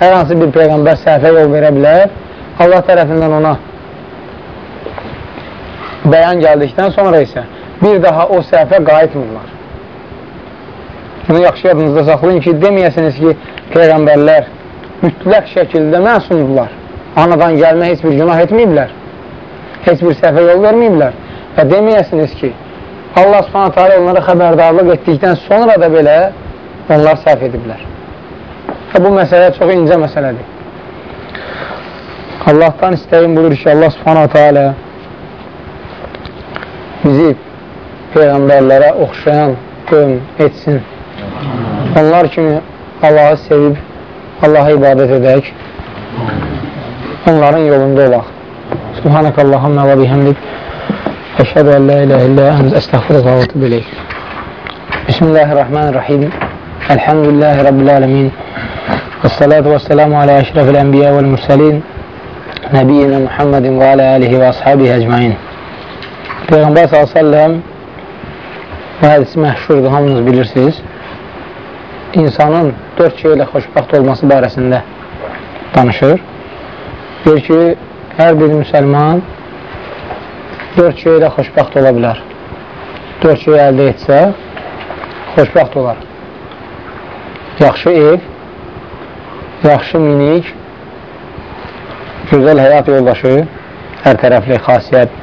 hər hansı bir Peyğəmbər səhvə yol verə bilər, Allah tərəfindən ona bəyan gəldikdən sonra isə bir daha o səhvə qayıtmırlar. Bunu yaxşı yadınızda saxlayın ki, deməyəsiniz ki, Peyğəmbərlər mütləq şəkildə məsumdurlar. Anadan gəlmə heç bir günah etməyiblər. Heç bir səhvə yol verməyiblər. Və deməyəsiniz ki, Allah subhanətə alə onlara xəbərdarlıq etdikdən sonra da belə onlar səhv ediblər. Və bu məsələ çox incə məsələdir. Allahdan istəyim buyur ki, Allah subhanətə alə bizi Peyğəmbərlərə oxşayan qövm etsin. Onlar kimi Allahı sevib, Allaha ibadət edək, onların yolunda olaq. Subhanəkallahumma və bihəmdik, əşhədə ən la ilə illə ənz əstəxfirəqə və tüb iləyik. Bismillahirrahmanirrahim. Elhamdülillahi Rabbil alemin. Selamu alə əşrəfil ənbiyə vəl mürsəlin. Nəbiyyina Muhammedin və alə alihi və ashabihi əcmain. Peyğəmbər s.ə.v bu hədisi məşhurdur, hamınız bilirsiniz insanın dörd şey ilə xoşbəxt olması barəsində danışır. Deyir ki, hər bir müsəlman dörd şey ilə xoşbəxt ola bilər. Dörd şey əldə etsə, xoşbəxt olar. Yaxşı ev, yaxşı minik, gözəl həyat yoldaşı, hər tərəfli xasiyyət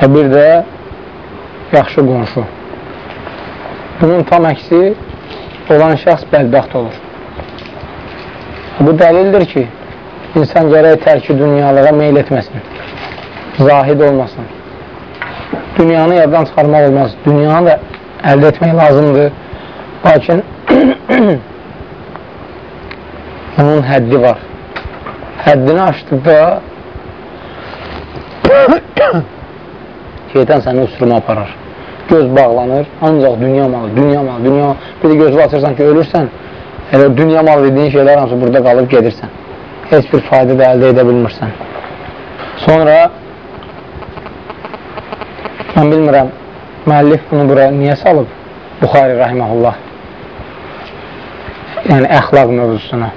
və bir də yaxşı qonşu. Bunun tam əksi olan şəxs bədbəxt olur. Bu dəlildir ki, insan gərək tərki dünyalığa meyl etməsin, zahid olmasın. Dünyanı yaddan çıxarmaq olmaz, dünyanı da əldə etmək lazımdır. Lakin (clears throat) onun həddi var. Həddini aşdıqda (coughs) şeytan səni uçuruma aparar göz bağlanır, ancaq dünya malı, dünya malı, dünya malı. Bir də gözü açırsan ki, ölürsən, elə dünya malı dediyin şeylər hamısı burada qalıb gedirsən. Heç bir fayda da əldə edə bilmirsən. Sonra mən bilmirəm, müəllif bunu bura niyə salıb? Buxari rahiməhullah. Yəni, əxlaq mövzusuna.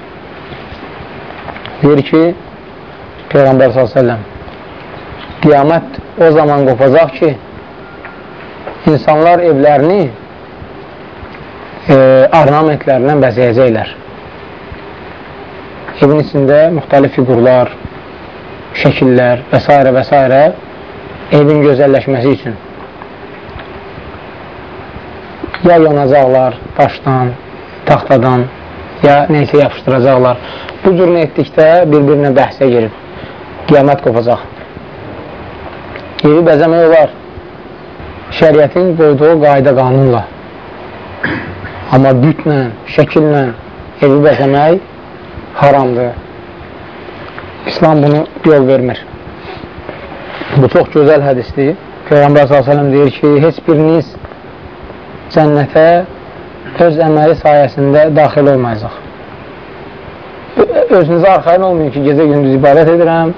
Deyir ki, Peyğəmbər s.ə.v qiyamət o zaman qopacaq ki, insanlar evlərini e, ornamentlərlə bəzəyəcəklər. Evin içində müxtəlif figurlar, şəkillər və s. və s. evin gözəlləşməsi üçün ya yanacaqlar daşdan, taxtadan, ya neysə yapışdıracaqlar. Bu cür nə etdikdə bir-birinə bəhsə girib, qiyamət qopacaq. Evi bəzəmək olar, şəriətin qoyduğu qayda qanunla. Amma bütlə, şəkillə evi bəzəmək haramdır. İslam bunu yol vermir. Bu çox gözəl hədisdir. Peyğəmbər s.ə.v deyir ki, heç biriniz cənnətə öz əməli sayəsində daxil olmayacaq. Özünüzə arxayın olmayın ki, gecə gündüz ibadət edirəm,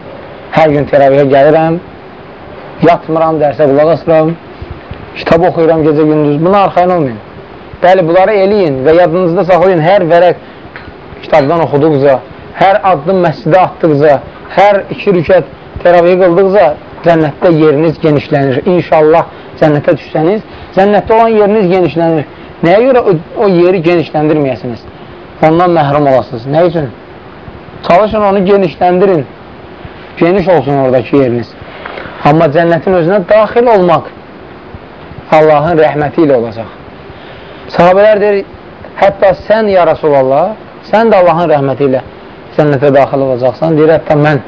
hər gün teravihə gəlirəm, yatmıram, dərsə qulaq asıram, kitab oxuyuram gecə gündüz, buna arxain olmayın. Bəli, bunları eləyin və yadınızda saxlayın, hər vərək kitabdan oxuduqca, hər addım məscidə atdıqca, hər iki rükət təravih qıldıqca cənnətdə yeriniz genişlənir. İnşallah cənnətə düşsəniz, cənnətdə olan yeriniz genişlənir. Nəyə görə o, o yeri genişləndirməyəsiniz? Ondan məhrum olasınız. Nə üçün? Çalışın onu genişləndirin. Geniş olsun oradakı yeriniz. Amma cənnətin özünə daxil olmaq Allahın rəhməti ilə olacaq. Sahabələr deyir, hətta sən ya Rasulallah, sən də Allahın rəhməti ilə cənnətə daxil olacaqsan. Deyir, hətta mən,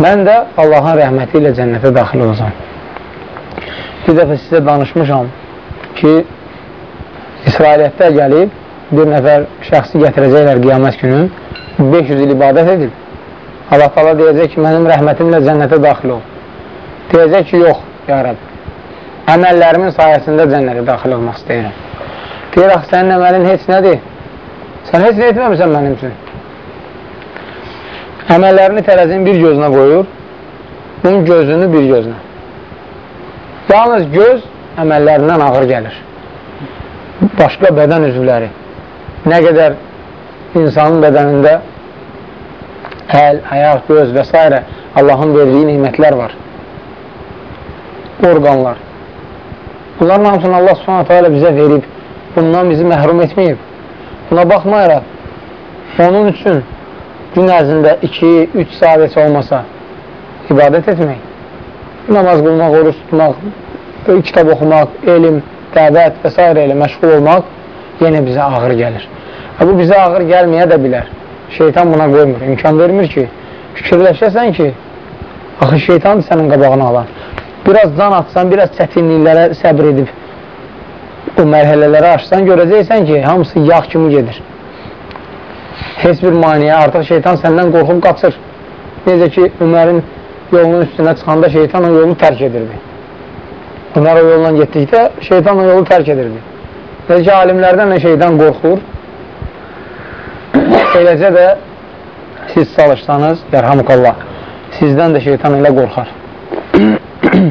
mən də Allahın rəhməti ilə cənnətə daxil olacaq. Bir dəfə sizə danışmışam ki, İsrailiyyətdə gəlib, bir nəfər şəxsi gətirəcəklər qiyamət günü, 500 il ibadət edib. Allah tala deyəcək ki, mənim rəhmətimlə cənnətə daxil ol. Deyəcək ki, yox, ya Rəbb əməllərimin sayəsində cənnətə daxil olmaq istəyirəm. Deyir, axı, sənin əməlin heç nədir? Sən heç nə etməmişsən mənim üçün. Əməllərini tərəzin bir gözünə qoyur, bunun gözünü bir gözünə. Yalnız göz əməllərindən ağır gəlir. Başqa bədən üzvləri. Nə qədər insanın bədənində əl, ayaq, göz və s. Allahın verdiyi nimətlər var. orqanlar. Bunların hamısını Allah subhanətə alə bizə verib, bundan bizi məhrum etməyib. Buna baxmayaraq, onun üçün gün ərzində 2-3 saat heç olmasa ibadət etmək, namaz qılmaq, oruç tutmaq, kitab oxumaq, elm, dəvət və s. ilə məşğul olmaq yenə bizə ağır gəlir. Və bu bizə ağır gəlməyə də bilər. Şeytan buna qoymur, imkan vermir ki, fikirləşəsən ki, axı şeytandır sənin qabağını alan. Biraz can atsan, biraz çətinliklərə səbr edib o mərhələləri aşsan, görəcəksən ki, hamısı yağ kimi gedir. Heç bir maniyə, artıq şeytan səndən qorxub qaçır. Necə ki, Ömərin yolunun üstünə çıxanda şeytan o yolu tərk edirdi. Ömər o yolla getdikdə şeytan o yolu tərk edirdi. Necə alimlərdən də şeytan qorxur, eləcə də siz çalışsanız, yərhamukallah, sizdən də şeytan elə qorxar. (clears throat)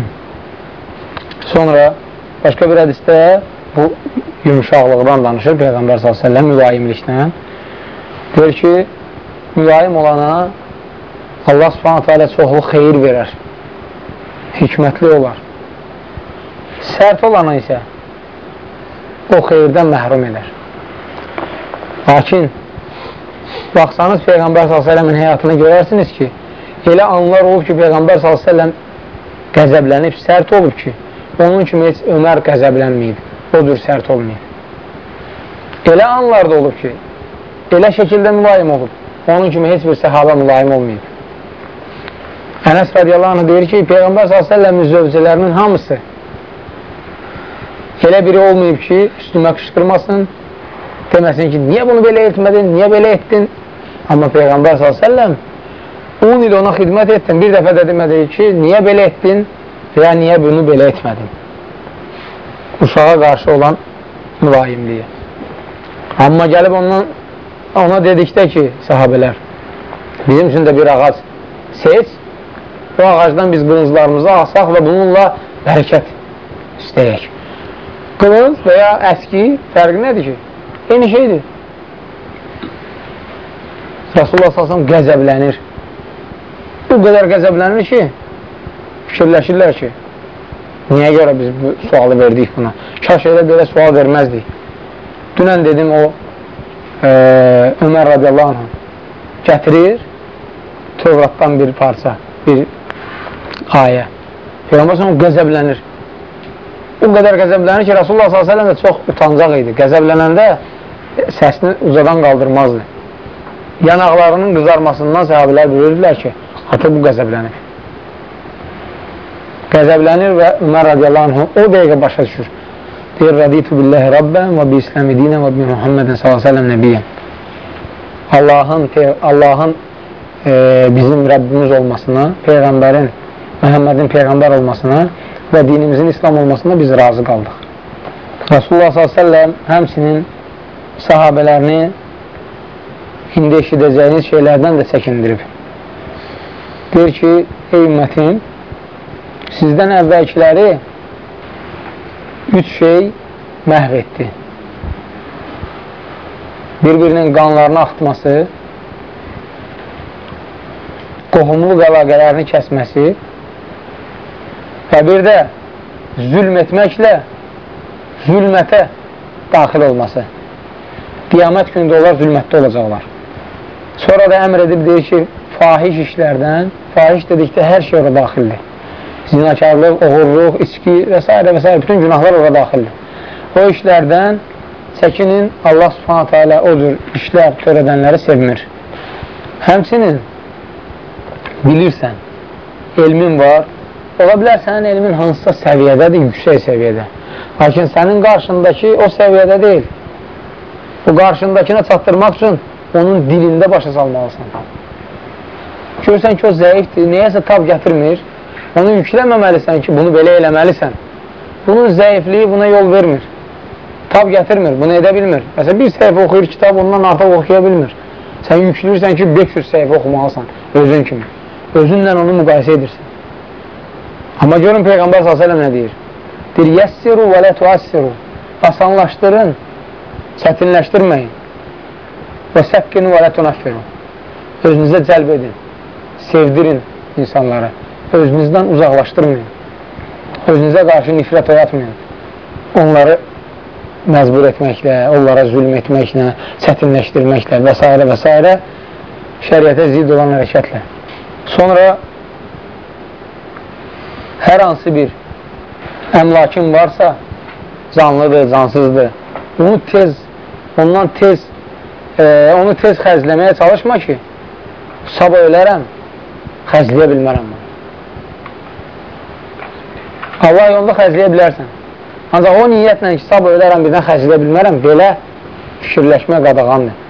Sonra başqa bir hədistə bu yumuşaqlıqdan danışır Peyğəmbər s.ə.v mülayimlikdən. Deyir ki, mülayim olana Allah subhanətə alə çoxlu xeyir verər, hikmətli olar. Sərt olana isə o xeyirdən məhrum edər. Lakin baxsanız Peyğəmbər s.ə.v-in həyatını görərsiniz ki, elə anlar olub ki, Peyğəmbər s.ə.v qəzəblənib, sərt olub ki, onun kimi heç Ömər qəzəblənməyib, o cür sərt olmayıb. Elə anlar da olub ki, elə şəkildə mülayim olub, onun kimi heç bir səhabə mülayim olmayıb. Ənəs radiyallahu anh deyir ki, Peyğəmbər s.ə.v-in zövcələrinin hamısı elə biri olmayıb ki, üstümə qışqırmasın, deməsin ki, niyə bunu belə etmədin, niyə belə etdin? Amma Peyğəmbər s.ə.v 10 il ona xidmət etdin, bir dəfə də demədi ki, niyə belə etdin və ya niyə bunu belə etmədin? Uşağa qarşı olan mülayimliyi. Amma gəlib ondan, ona dedikdə ki, sahabələr, bizim üçün də bir ağac seç, o ağacdan biz qılınclarımızı alsaq və bununla bərəkət istəyək. Qılınc və ya əski fərqi nədir ki? Eyni şeydir. Rasulullah s.ə.v qəzəblənir. Bu qədər qəzəblənir ki, fikirləşirlər ki, niyə görə biz bu sualı verdik buna? Kaş elə belə sual verməzdik. Dünən dedim o e, Ömər radiyallahu anh gətirir Tövratdan bir parça, bir ayə. Peyğəmbər s.ə.v qəzəblənir. O qədər qəzəblənir ki, Rasulullah s.ə.v də çox utancaq idi. Qəzəblənəndə səsini uzadan qaldırmazdı. Yanaqlarının qızarmasından səhabilər bilirdilər ki, ata bu qəzəblənir. Qəzəblənir və Ömər radiyallahu anh o dəqiqə başa düşür. Deyir, raditu billahi rabbən və bi İsləmi dinə və bi Muhammedin s.ə.v nəbiyyən. Allahın, Allahın e, bizim Rəbbimiz olmasına, Peyğəmbərin, Məhəmmədin Peyğəmbər olmasına və dinimizin İslam olmasına biz razı qaldıq. Rasulullah s.ə.v həmsinin sahabələrini indi eşidəcəyiniz şeylərdən də çəkindirib. Deyir ki, ey ümmətim, sizdən əvvəlkiləri üç şey məhv etdi. Bir-birinin qanlarını axtması, qohumluq əlaqələrini kəsməsi və bir də zülm etməklə zülmətə daxil olması qiyamət günündə onlar zülmətdə olacaqlar. Sonra da əmr edib deyir ki, fahiş işlərdən, fahiş dedikdə hər şey ora daxildir. Zinakarlıq, oğurluq, içki və s. və s. bütün günahlar ora daxildir. O işlərdən çəkinin Allah subhanətə alə o cür işlər törədənləri sevmir. Həmçinin bilirsən, elmin var, ola bilər sənin elmin hansısa səviyyədədir, yüksək səviyyədə. Lakin sənin qarşındakı o səviyyədə deyil. Bu qarşındakına çatdırmaq üçün onun dilində başa salmalısan. Görürsən ki, o zəifdir, neyəsə tab gətirmir, onu yükləməməlisən ki, bunu belə eləməlisən. Bunun zəifliyi buna yol vermir. Tab gətirmir, bunu edə bilmir. Məsələn, bir səhifə oxuyur kitab, ondan artıq oxuya bilmir. Sən yükləyirsən ki, 500 səhifə oxumalısan, özün kimi. Özünlə onu müqayisə edirsən. Amma görün Peyğəmbər s.ə.v nə deyir? Deyir, yəssiru və lə tuassiru. Asanlaşdırın, çətinləşdirməyin. Və səkkinu və lətunəffiru. Özünüzə cəlb edin, sevdirin insanları. Özünüzdən uzaqlaşdırmayın. özünüzə qarşı nifrət oyatmayın. Onları məcbur etməklə, onlara zülm etməklə, çətinləşdirməklə və s. və s. şəriətə zid olan hərəkətlə. Sonra hər hansı bir əmlakin varsa, canlıdır, cansızdır, onu tez, ondan tez, e, onu tez xərcləməyə çalışma ki, sabah ölərəm, xərcləyə bilmərəm. Allah yolunda xərcləyə bilərsən. Ancaq o niyyətlə ki, sabah ölərəm, birdən xərcləyə bilmərəm, belə fikirləşmə qadağandır.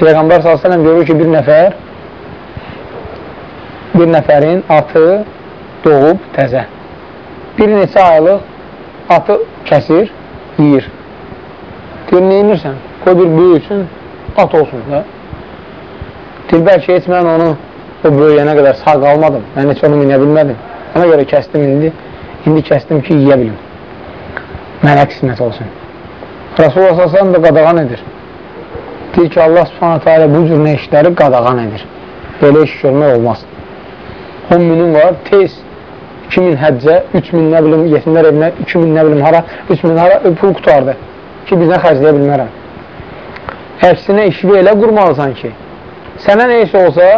Peyğəmbər s.ə.v görür ki, bir nəfər bir nəfərin atı doğub təzə. Bir neçə aylıq atı kəsir, yiyir. Deyir, nə inirsən? Qoy bir böyüksün, at olsun da. Deyir, bəlkə heç mən onu o böyüyənə qədər sağ qalmadım. Mən heç onu minə bilmədim. Ona görə kəstim indi. İndi kəstim ki, yiyə bilim. Mənə qismət olsun. Rasulullah s.ə.v da qadağan edir. Deyir ki, Allah s.ə.v bu cür nə işləri qadağan edir. Belə iş görmək olmaz. 10 minim var, tez 2000 həccə, 3000 nə bilim, yetimlər evinə, 2000 nə bilim hara, 3000 hara pul qutardı ki, bizdən xərcləyə bilmərəm. Əksinə işi elə qurmalısan ki, sənə nə iş olsa,